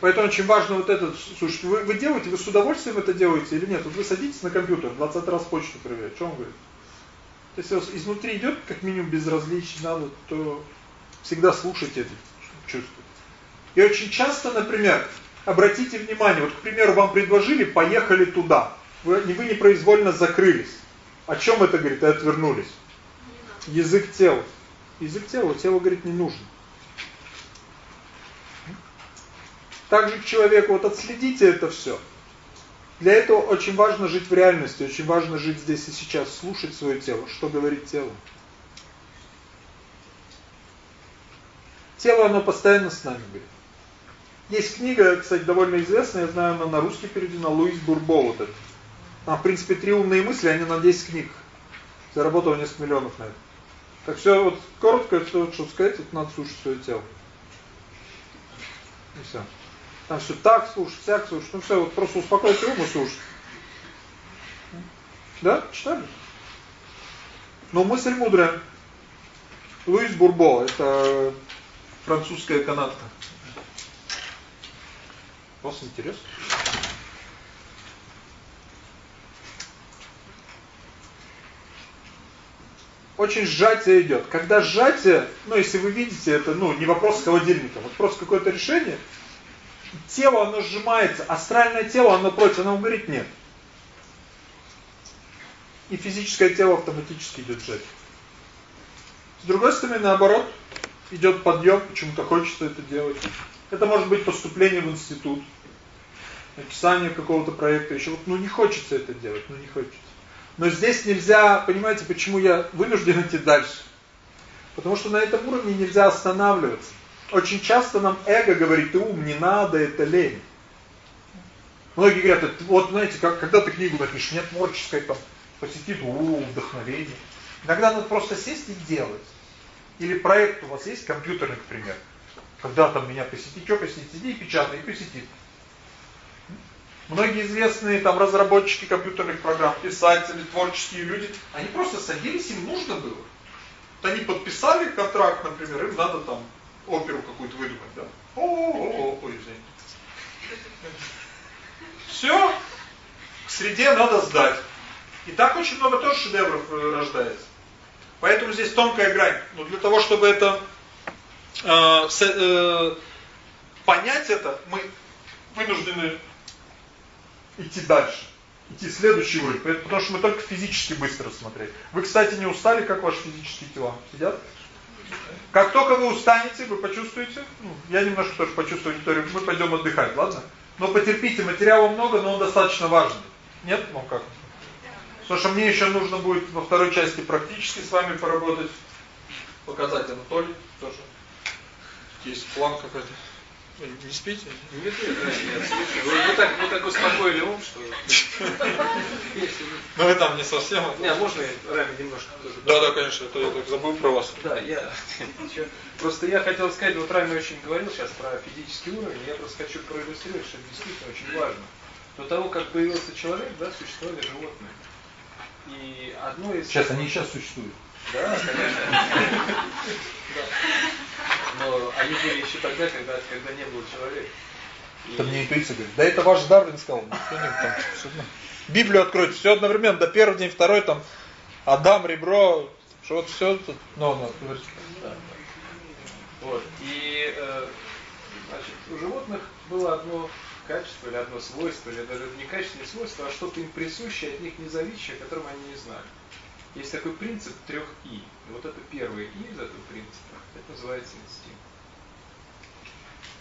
Поэтому очень важно вот этот, слушайте, вы, вы делаете, вы с удовольствием это делаете или нет? Вот вы садитесь на компьютер, 20 раз почту проверять, что он говорит? Если у вас изнутри идет как минимум безразличие надо, то всегда слушайте это чувство. И очень часто, например, обратите внимание, вот, к примеру, вам предложили, поехали туда. Вы, вы непроизвольно закрылись. О чем это говорит? И отвернулись. Язык тела. Язык тела, тело говорит не нужно. Также к человеку, вот отследите это все. Для этого очень важно жить в реальности, очень важно жить здесь и сейчас, слушать свое тело, что говорит тело. Тело, оно постоянно с нами говорит. Есть книга, кстати, довольно известная, я знаю, она на русский переведена, Луис Бурбо вот это. Там, в принципе, три умные мысли, они на 10 книг. Заработал несколько миллионов на это. Так все, вот коротко, что, что сказать, это надо слушать свое тело. И все. Там все так слушать, всяк слушать. Ну все, вот просто успокойте ум и слушать. Да? Читали? Но мысль мудрая. Луис Бурбо, это французская канатка. Вас интересно? Очень сжатие идет. Когда сжатие, ну если вы видите, это ну не вопрос холодильника, вот просто какое-то решение, тело, оно сжимается, астральное тело, оно против, оно говорит нет. И физическое тело автоматически идет сжать. С другой стороны, наоборот, идет подъем, почему-то хочется это делать. Это может быть поступление в институт, написание какого-то проекта, еще вот, ну не хочется это делать, ну не хочется. Но здесь нельзя, понимаете, почему я вынужден идти дальше? Потому что на этом уровне нельзя останавливаться. Очень часто нам эго говорит, ты ум, не надо, это лень. Многие говорят, вот знаете, как, когда ты книгу напишешь, нет творческой там, посетит, у, вдохновение. Иногда надо просто сесть и делать. Или проект у вас есть, компьютерный, к примеру. Когда там меня посетит, что посетить, иди и печатай, и посетит. Многие известные там разработчики компьютерных программ, писатели, творческие люди, они просто садились, им нужно было. Вот они подписали контракт, например, им надо там оперу какую-то выдумать, да? О, о, о, ой, извините. Все, к среде надо сдать. И так очень много тоже шедевров э, рождается. Поэтому здесь тонкая грань. Но для того, чтобы это э, с, э, понять это, мы вынуждены идти дальше. Идти следующий уровень. Потому что мы только физически быстро смотреть. Вы, кстати, не устали, как ваши физические тела? Сидят? Как только вы устанете, вы почувствуете, ну, я немножко тоже почувствую аудиторию, мы пойдем отдыхать, ладно? Но потерпите, материала много, но он достаточно важный. Нет? Ну как? Потому что мне еще нужно будет во второй части практически с вами поработать. показать Анатолий тоже. Есть план какой-то. Не спите? Нет, нет, нет, Вы, вы, так, вы так успокоили ум, что... Ну вы там не совсем... Не, можно Рами немножко тоже? Да, да, конечно, это я так забыл про вас. Да, я... Просто я хотел сказать, вот Рами очень говорил сейчас про физический уровень, я просто хочу проиллюстрировать, что это действительно очень важно. До того, как появился человек, да, существовали животные. И одно из... Сейчас, они сейчас существуют. Да, конечно. Но они были еще тогда, когда, когда не было человека. Это мне интуиция говорит. Да это ваш Дарвин сказал. Там, Библию откройте, все одновременно, до первый день, второй там, Адам, ребро, что вот все тут, ну, ну, говорите. Да. Вот, и, э, значит, у животных было одно качество или одно свойство, или даже не качественное свойство, а что-то им присущее, от них независящее, о котором они не знали. Есть такой принцип трех И. И вот это первое И из этого принципа, это называется инстинкт.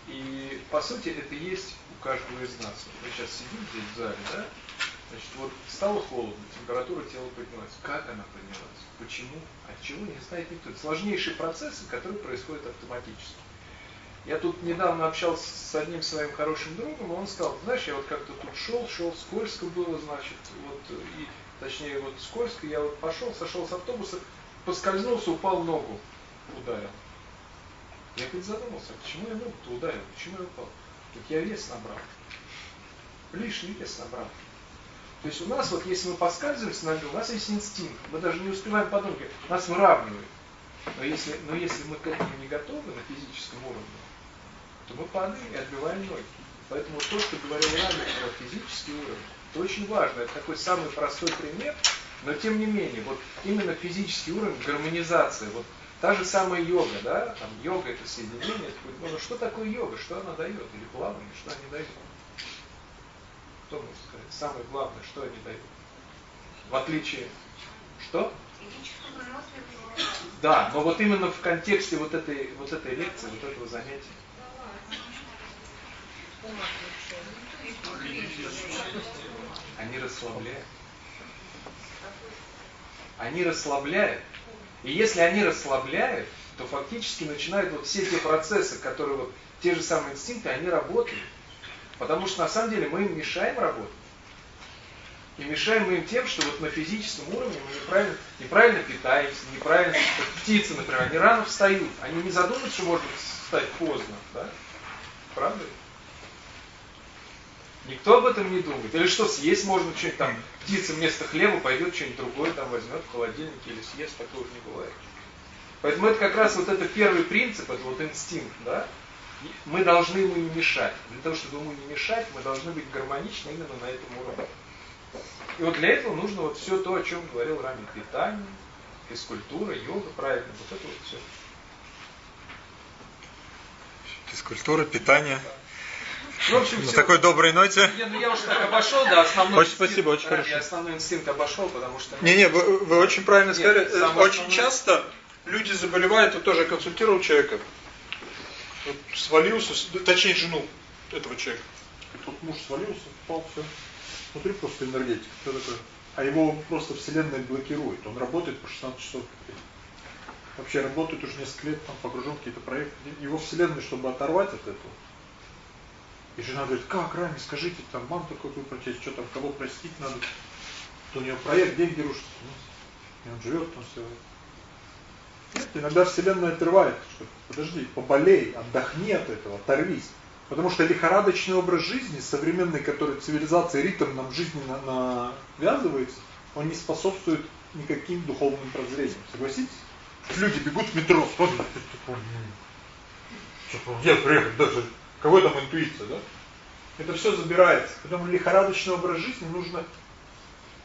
И по сути это есть у каждого из нас. Вот мы сейчас сидим здесь в зале, да? Значит, вот стало холодно, температура тела поднялась. Как она поднялась? Почему? От чего? Не знает никто. Это сложнейшие процессы, которые происходят автоматически. Я тут недавно общался с одним своим хорошим другом, он сказал, знаешь, я вот как-то тут шел, шел, скользко было, значит, вот, и точнее вот скользко, я вот пошел, сошел с автобуса, поскользнулся, упал ногу, ударил. Я говорит, задумался, почему я ногу-то ударил, почему я упал? Говорит, я вес набрал. Лишний вес набрал. То есть у нас, вот если мы поскальзываемся на у нас есть инстинкт, мы даже не успеваем подумать, нас выравнивает. Но если, но если мы к этому не готовы на физическом уровне, то мы падаем и отбиваем ноги. Поэтому то, что говорил ранее про физический уровень, это очень важно. Это такой самый простой пример, но тем не менее, вот именно физический уровень, гармонизация, вот та же самая йога, да, там йога это соединение, это, ну, что такое йога, что она дает, или плавание, что они дают? Кто может сказать? Самое главное, что они дают? В отличие, что? Да, но вот именно в контексте вот этой, вот этой лекции, вот этого занятия. Они расслабляют. Они расслабляют. И если они расслабляют, то фактически начинают вот все те процессы, которые вот те же самые инстинкты, они работают. Потому что на самом деле мы им мешаем работать. И мешаем мы им тем, что вот на физическом уровне мы неправильно, неправильно питаемся, неправильно, как птицы, например, они рано встают, они не задумывают, что может встать поздно, да? Правда? Никто об этом не думает. Или что, съесть можно что-нибудь там, птица вместо хлеба пойдет что-нибудь другое там возьмет в холодильнике или съест, такого не бывает. Поэтому это как раз вот это первый принцип, это вот инстинкт, да? Мы должны ему не мешать. Для того, чтобы ему не мешать, мы должны быть гармоничны именно на этом уровне. И вот для этого нужно вот все то, о чем говорил ранее, питание, физкультура, йога, правильно, вот это вот все. Физкультура, питание. Да. Ну, в общем, На все. такой доброй ноте. Я, ну, я уже так обошел, да, основной Очень инстинкт, спасибо, очень хорошо. Я основной инстинкт обошел, потому что... Не-не, вы, вы очень правильно Нет, сказали. Очень основной... часто люди заболевают, вот тоже консультировал человека, вот свалился, точнее жену этого человека. Тут муж свалился, упал, все. Смотри, просто энергетика. Что такое? А его просто вселенная блокирует. Он работает по 16 часов Вообще работает уже несколько лет, там погружен в какие-то проекты. Его вселенная, чтобы оторвать от этого, и жена говорит, как, Рами, скажите, там маму какую прочесть, что там, кого простить надо. То у него проект, деньги рушатся. И он живет там все. Нет, иногда Вселенная отрывает, что подожди, поболей, отдохни от этого, оторвись. Потому что лихорадочный образ жизни, современный, который цивилизация, ритм нам жизни на, навязывается, он не способствует никаким духовным прозрениям. Согласитесь? Люди бегут в метро, смотрят, где приехать даже какой там интуиция, да? Это все забирается. Поэтому лихорадочный образ жизни нужно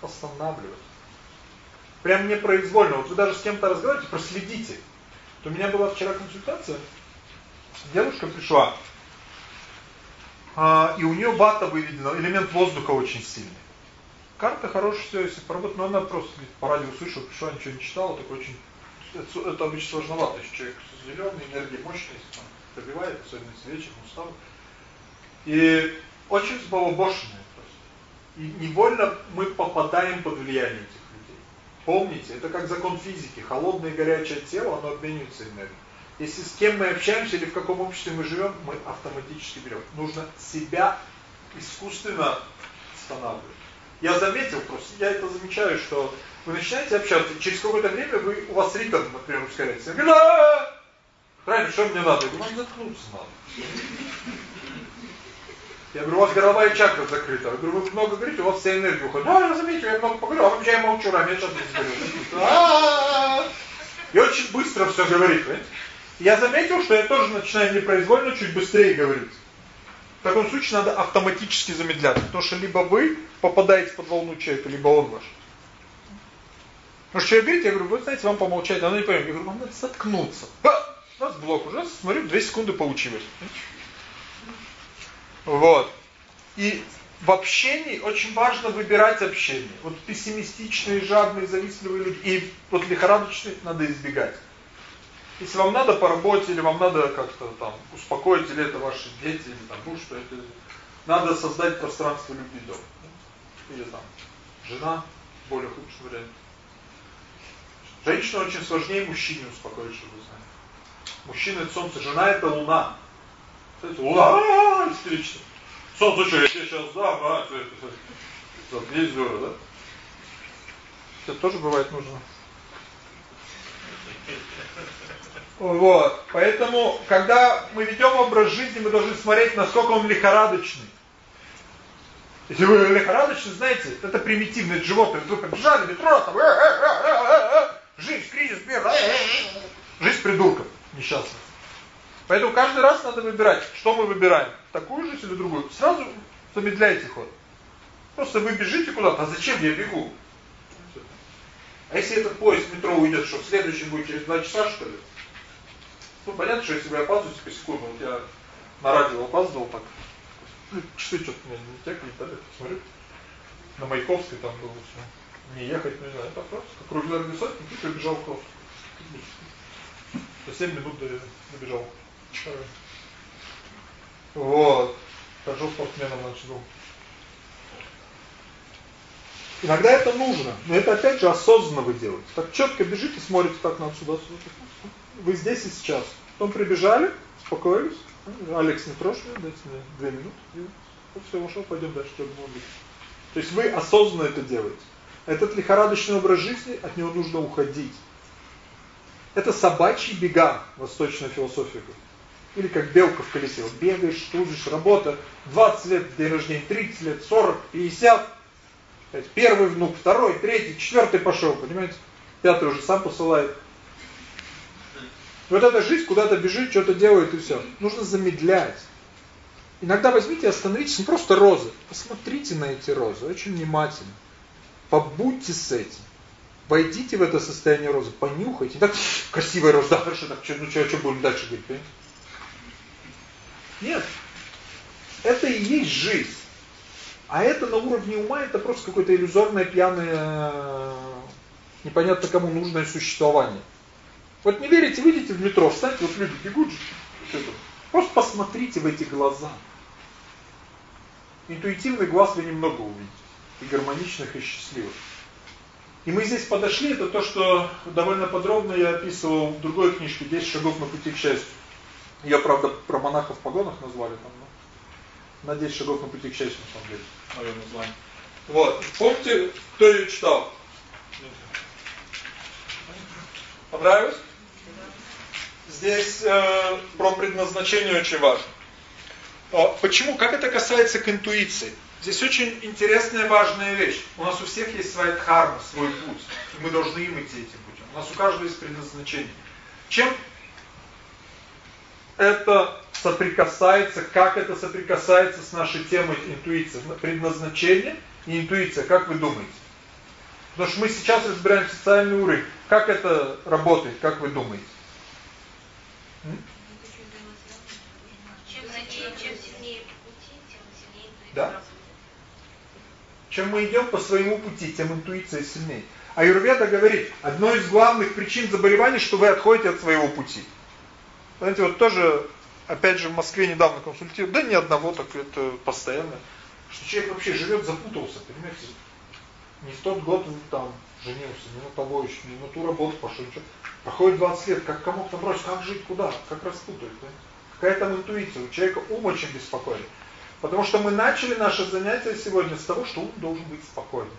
останавливать. Прям непроизвольно. Вот вы даже с кем-то разговариваете, проследите. Вот у меня была вчера консультация. Девушка пришла, а, и у нее бата выведена, элемент воздуха очень сильный. Карта хорошая, все, если поработать, но она просто по радио услышала, пришла, ничего не читала, такой очень... Это, это обычно сложновато, если человек с зеленой энергией, мощной, там, пробивает, особенно с вечером, устал. И очень сбалобошенные просто. И невольно мы попадаем под влияние этих людей. Помните, это как закон физики. Холодное и горячее тело, оно обменивается энергией. Если с кем мы общаемся или в каком обществе мы живем, мы автоматически берем. Нужно себя искусственно останавливать. Я заметил просто, я это замечаю, что вы начинаете общаться, через какое-то время вы, у вас ритм, например, ускоряется. Правильно, что мне надо? Я говорю, вам заткнуться надо. Я говорю, у вас горловая чакра закрыта. Я говорю, вы много говорите, у вас вся энергия уходит. Да, я заметил, я много поговорю, а вообще я молчу, а я сейчас не говорю. И очень быстро все говорит, понимаете? Я заметил, что я тоже начинаю непроизвольно чуть быстрее говорить. В таком случае надо автоматически замедляться, потому что либо вы попадаете под волну человека, либо он ваш. Ну что я говорите, я говорю, вы знаете, вам помолчать, она не поймет. Я говорю, вам надо заткнуться. Ха! У нас блок уже, смотрю, 2 секунды получилось. Вот. И в общении очень важно выбирать общение. Вот пессимистичные, жадные, завистливые люди и вот лихорадочные надо избегать. Если вам надо по работе, или вам надо как-то там успокоить, или это ваши дети, или там муж, что это надо создать пространство любви дома. Или там жена, более худший вариант. Женщина очень сложнее мужчине успокоить, чтобы. Мужчина это солнце, жена это луна. Знаете, луна истерично. Солнце что, я сейчас дам, а? Заткнись, дура, да? Это тоже бывает нужно. Вот. Поэтому, когда мы ведем образ жизни, мы должны смотреть, насколько он лихорадочный. Если вы лихорадочный, знаете, это примитивное это животное. Вы побежали, метро, там, э, э, э, жизнь, кризис, мир, жизнь придурков несчастных. Поэтому каждый раз надо выбирать, что мы выбираем, такую жизнь или другую. Сразу замедляйте ход. Просто вы бежите куда-то, а зачем я бегу? А если этот поезд метро уйдет, что следующий будет через два часа, что ли? Ну, понятно, что если вы опаздываете по секунду, вот я на радио опаздывал так, ну, часы что-то меня не текли, да, смотрю, на Маяковской там было все, не ехать, ну, не знаю, так просто, как регулярный сотник, и прибежал в кровь. За 7 минут добежал. Вот. Хожу спортсменом начал. Иногда это нужно, но это опять же осознанно вы делаете. Так четко бежите, смотрите так надо сюда, сюда. Вы здесь и сейчас. Потом прибежали, успокоились. Алекс не трожь дайте мне две минуты. И вот все, ушел, пойдем дальше, что. То есть вы осознанно это делаете. Этот лихорадочный образ жизни, от него нужно уходить. Это собачий бега, восточная философия Или как белка в колесе. Вот бегаешь, тужишь, работа. 20 лет день рождения, 30 лет, 40, 50. Первый внук, второй, третий, четвертый пошел, понимаете? Пятый уже сам посылает. Вот эта жизнь куда-то бежит, что-то делает и все. Нужно замедлять. Иногда возьмите и остановитесь, не просто розы. Посмотрите на эти розы, очень внимательно. Побудьте с этим. Войдите в это состояние розы, понюхайте. Так, красивая роза, да, хорошо, так, что, ну что, что будем дальше говорить, понимаете? Нет. Это и есть жизнь. А это на уровне ума, это просто какое-то иллюзорное, пьяное, непонятно кому нужное существование. Вот не верите, выйдите в метро, встаньте, вот люди бегут. Просто посмотрите в эти глаза. Интуитивный глаз вы немного увидите. И гармоничных, и счастливых. И мы здесь подошли, это то, что довольно подробно я описывал в другой книжке «10 шагов на пути к счастью». Ее, правда, про монахов в погонах назвали там, но на 10 шагов на пути к счастью, на самом деле, мое название. Вот, помните, кто ее читал? Понравилось? Здесь э, про предназначение очень важно. А почему? Как это касается к интуиции? Здесь очень интересная, важная вещь. У нас у всех есть своя дхарма, свой путь. И мы должны им идти этим путем. У нас у каждого есть предназначение. Чем это соприкасается, как это соприкасается с нашей темой интуиции? Предназначение и интуиция, как вы думаете? Потому что мы сейчас разбираем социальный уровень. Как это работает, как вы думаете? Да? Чем мы идем по своему пути, тем интуиция сильнее. А Юрведа говорит, одной из главных причин заболеваний, что вы отходите от своего пути. Знаете, вот тоже, опять же, в Москве недавно консультировал, да ни одного, так это постоянно, что человек вообще живет, запутался, понимаете? Не в тот год там женился, не на того еще, не на ту работу пошел. Ничего. Проходит 20 лет, как комок там бросить, как жить, куда, как распутать. Да? Какая там интуиция, у человека ум очень беспокойный. Потому что мы начали наше занятие сегодня с того, что ум должен быть спокойным.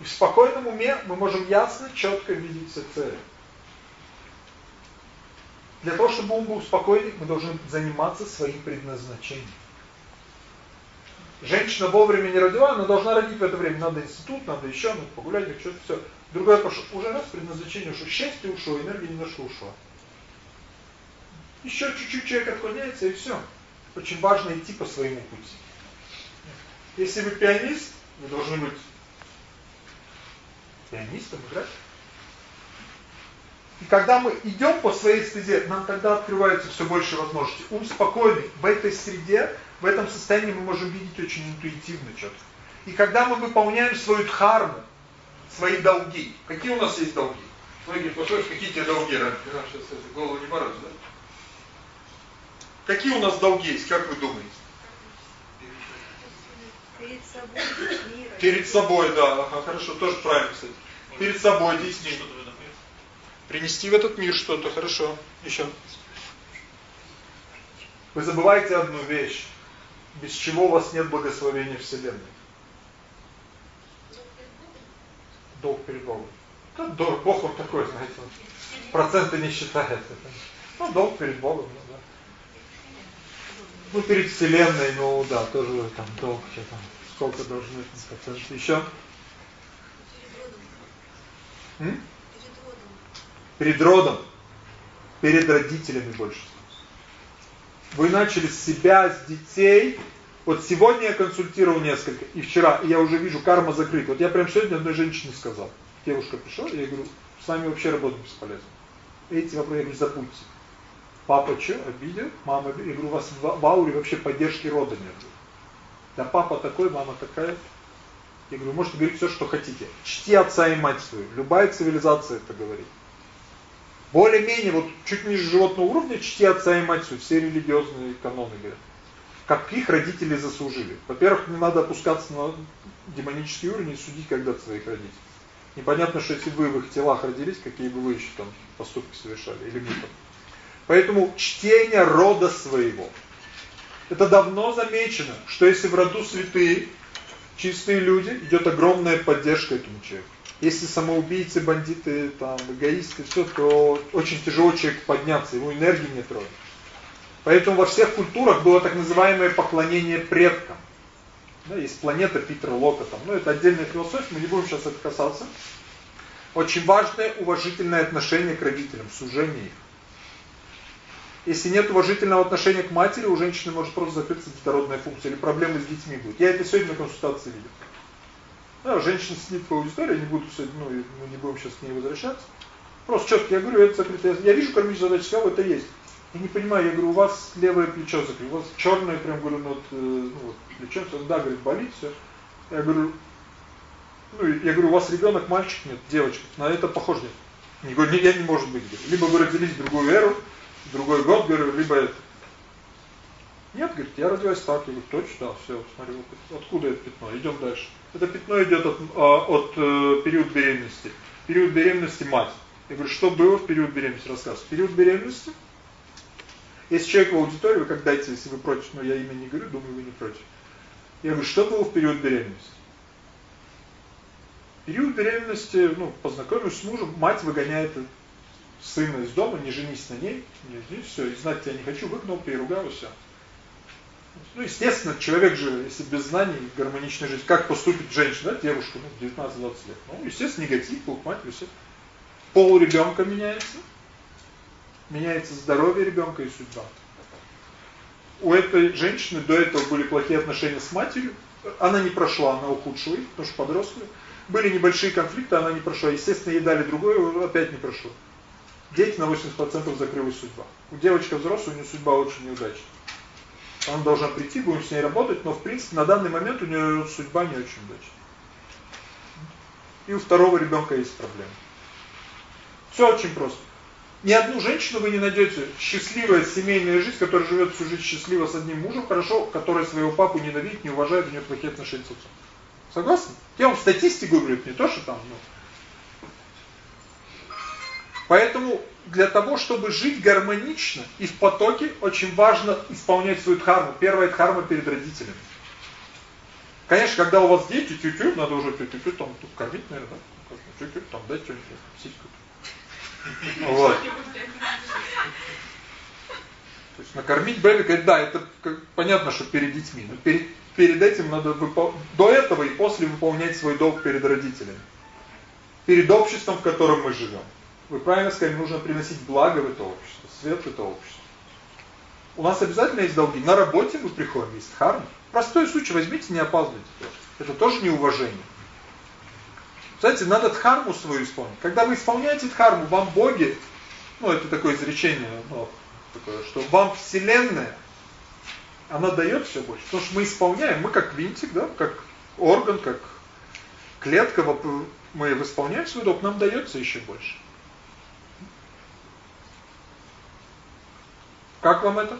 И в спокойном уме мы можем ясно, четко видеть все цели. Для того, чтобы ум был спокойный, мы должны заниматься своим предназначением. Женщина вовремя не родила, она должна родить в это время. Надо институт, надо еще, надо погулять, что-то все. Другое пошло. Уже раз предназначение ушло, счастье ушло, энергия немножко ушла. Еще чуть-чуть человек отклоняется и все. Очень важно идти по своему пути. Если вы пианист, вы должны быть пианистом играть. И когда мы идем по своей стезе, нам тогда открываются все больше возможностей. Ум спокойный. В этой среде, в этом состоянии мы можем видеть очень интуитивно четко. И когда мы выполняем свою дхарму, свои долги. Какие у нас есть долги? Многие послушают, какие тебе долги? Голову не мороз, да? Какие у нас долги есть, как вы думаете? Перед собой, Перед собой, да. Ага, хорошо, тоже правильно, кстати. Перед собой, детьми. Принести в этот мир что-то, хорошо. Еще. Вы забываете одну вещь, без чего у вас нет благословения Вселенной. Долг перед Богом. Да, долг, Бог он такой, знаете, он проценты не считает. Ну, долг перед Богом, да. Ну, перед Вселенной, ну, да, тоже там долг, что там, сколько должны процентов. Еще? М? перед родом, перед родителями больше. Вы начали с себя, с детей. Вот сегодня я консультировал несколько, и вчера, и я уже вижу, карма закрыта. Вот я прям сегодня одной женщине сказал. Девушка пришла, я говорю, с вами вообще работать бесполезно. Эти вопросы, я говорю, забудьте. Папа что, обидел? Мама? Я говорю, у вас в ауре вообще поддержки рода нет. Да папа такой, мама такая. Я говорю, можете говорить все, что хотите. Чти отца и мать свою. Любая цивилизация это говорит. Более-менее, вот чуть ниже животного уровня, чти отца и мать, все религиозные каноны говорят. Как их родители заслужили. Во-первых, не надо опускаться на демонический уровень и судить когда-то своих родителей. Непонятно, что если вы в их телах родились, какие бы вы еще там поступки совершали, или мы там. Поэтому чтение рода своего. Это давно замечено, что если в роду святые, чистые люди, идет огромная поддержка этому человеку. Если самоубийцы, бандиты, там, эгоисты, все, то очень тяжело человек подняться, его энергии нет рода. Поэтому во всех культурах было так называемое поклонение предкам. Да, есть планета Питера Лока, там, ну это отдельная философия, мы не будем сейчас это касаться. Очень важное уважительное отношение к родителям, сужение их. Если нет уважительного отношения к матери, у женщины может просто закрыться детородная функция или проблемы с детьми будут. Я это сегодня на консультации видел. Да, женщина сидит по аудитории, не буду ну, мы не будем сейчас к ней возвращаться. Просто четко я говорю, это закрытое. Я вижу кармическую задачу, сказал, это есть. Я не понимаю, я говорю, у вас левое плечо закрыто, у вас черное, прям говорю, ну, вот, э, ну, вот плечо, да, говорит, болит все. Я говорю, ну, я говорю, у вас ребенок, мальчик нет, девочка, на это похоже нет. Не говорю, я не может быть. Либо вы родились в другую эру, другой год, говорю, либо это. Нет, говорит, я родилась так. Я говорю, точно, да, все, смотри, откуда это пятно, идем дальше. Это пятно идет от, а, от э, период беременности. Период беременности мать. Я говорю, что было в период беременности? Рассказ. В период беременности, если человек в аудитории, вы как дайте, если вы против, но я имя не говорю, думаю, вы не против. Я говорю, что было в период беременности? период беременности, ну, познакомившись с мужем, мать выгоняет сына из дома, не женись на ней, не женись, все, и знать тебя не хочу, выгнал, переругал, все. Ну, естественно, человек же, если без знаний, гармоничной жизни, как поступит женщина, да, девушка, ну, 19-20 лет? Ну, естественно, негатив, мать, все. Пол ребенка меняется, меняется здоровье ребенка и судьба. У этой женщины до этого были плохие отношения с матерью, она не прошла, она ухудшила их, потому что подростки. Были небольшие конфликты, она не прошла. Естественно, ей дали другое, опять не прошло. Дети на 80% закрылась судьба. У девочки взрослая, у нее судьба очень неудачная. Она должна прийти, будем с ней работать, но в принципе на данный момент у нее судьба не очень удачная. И у второго ребенка есть проблемы. Все очень просто. Ни одну женщину вы не найдете, счастливая семейная жизнь, которая живет всю жизнь счастливо с одним мужем, хорошо, которая своего папу ненавидит, не уважает, у нее плохие отношения с отцом. Согласны? Я вам статистику говорю, не то, что там, ну. Поэтому для того, чтобы жить гармонично и в потоке, очень важно исполнять свою дхарму. Первая дхарма перед родителями. Конечно, когда у вас дети, тю-тю, надо уже тю-тю, там, тут кормить, наверное, да? Тю-тю, там, дать что-нибудь, сиську. Вот. То есть накормить Бэби, да, это понятно, что перед детьми, но перед, перед этим надо выпол... до этого и после выполнять свой долг перед родителями. Перед обществом, в котором мы живем. Вы правильно сказали, нужно приносить благо в это общество, свет в это общество. У нас обязательно есть долги. На работе мы приходим, есть дхарма. Простой случай, возьмите, не опаздывайте. Это тоже неуважение. Знаете, надо дхарму свою исполнить. Когда вы исполняете дхарму, вам боги, ну это такое изречение, ну, такое, что вам Вселенная, она дает все больше. Потому что мы исполняем, мы как винтик, да, как орган, как клетка, мы исполняем свой долг, нам дается еще больше. Как вам это?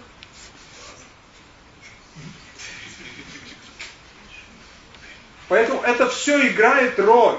Поэтому это все играет роль.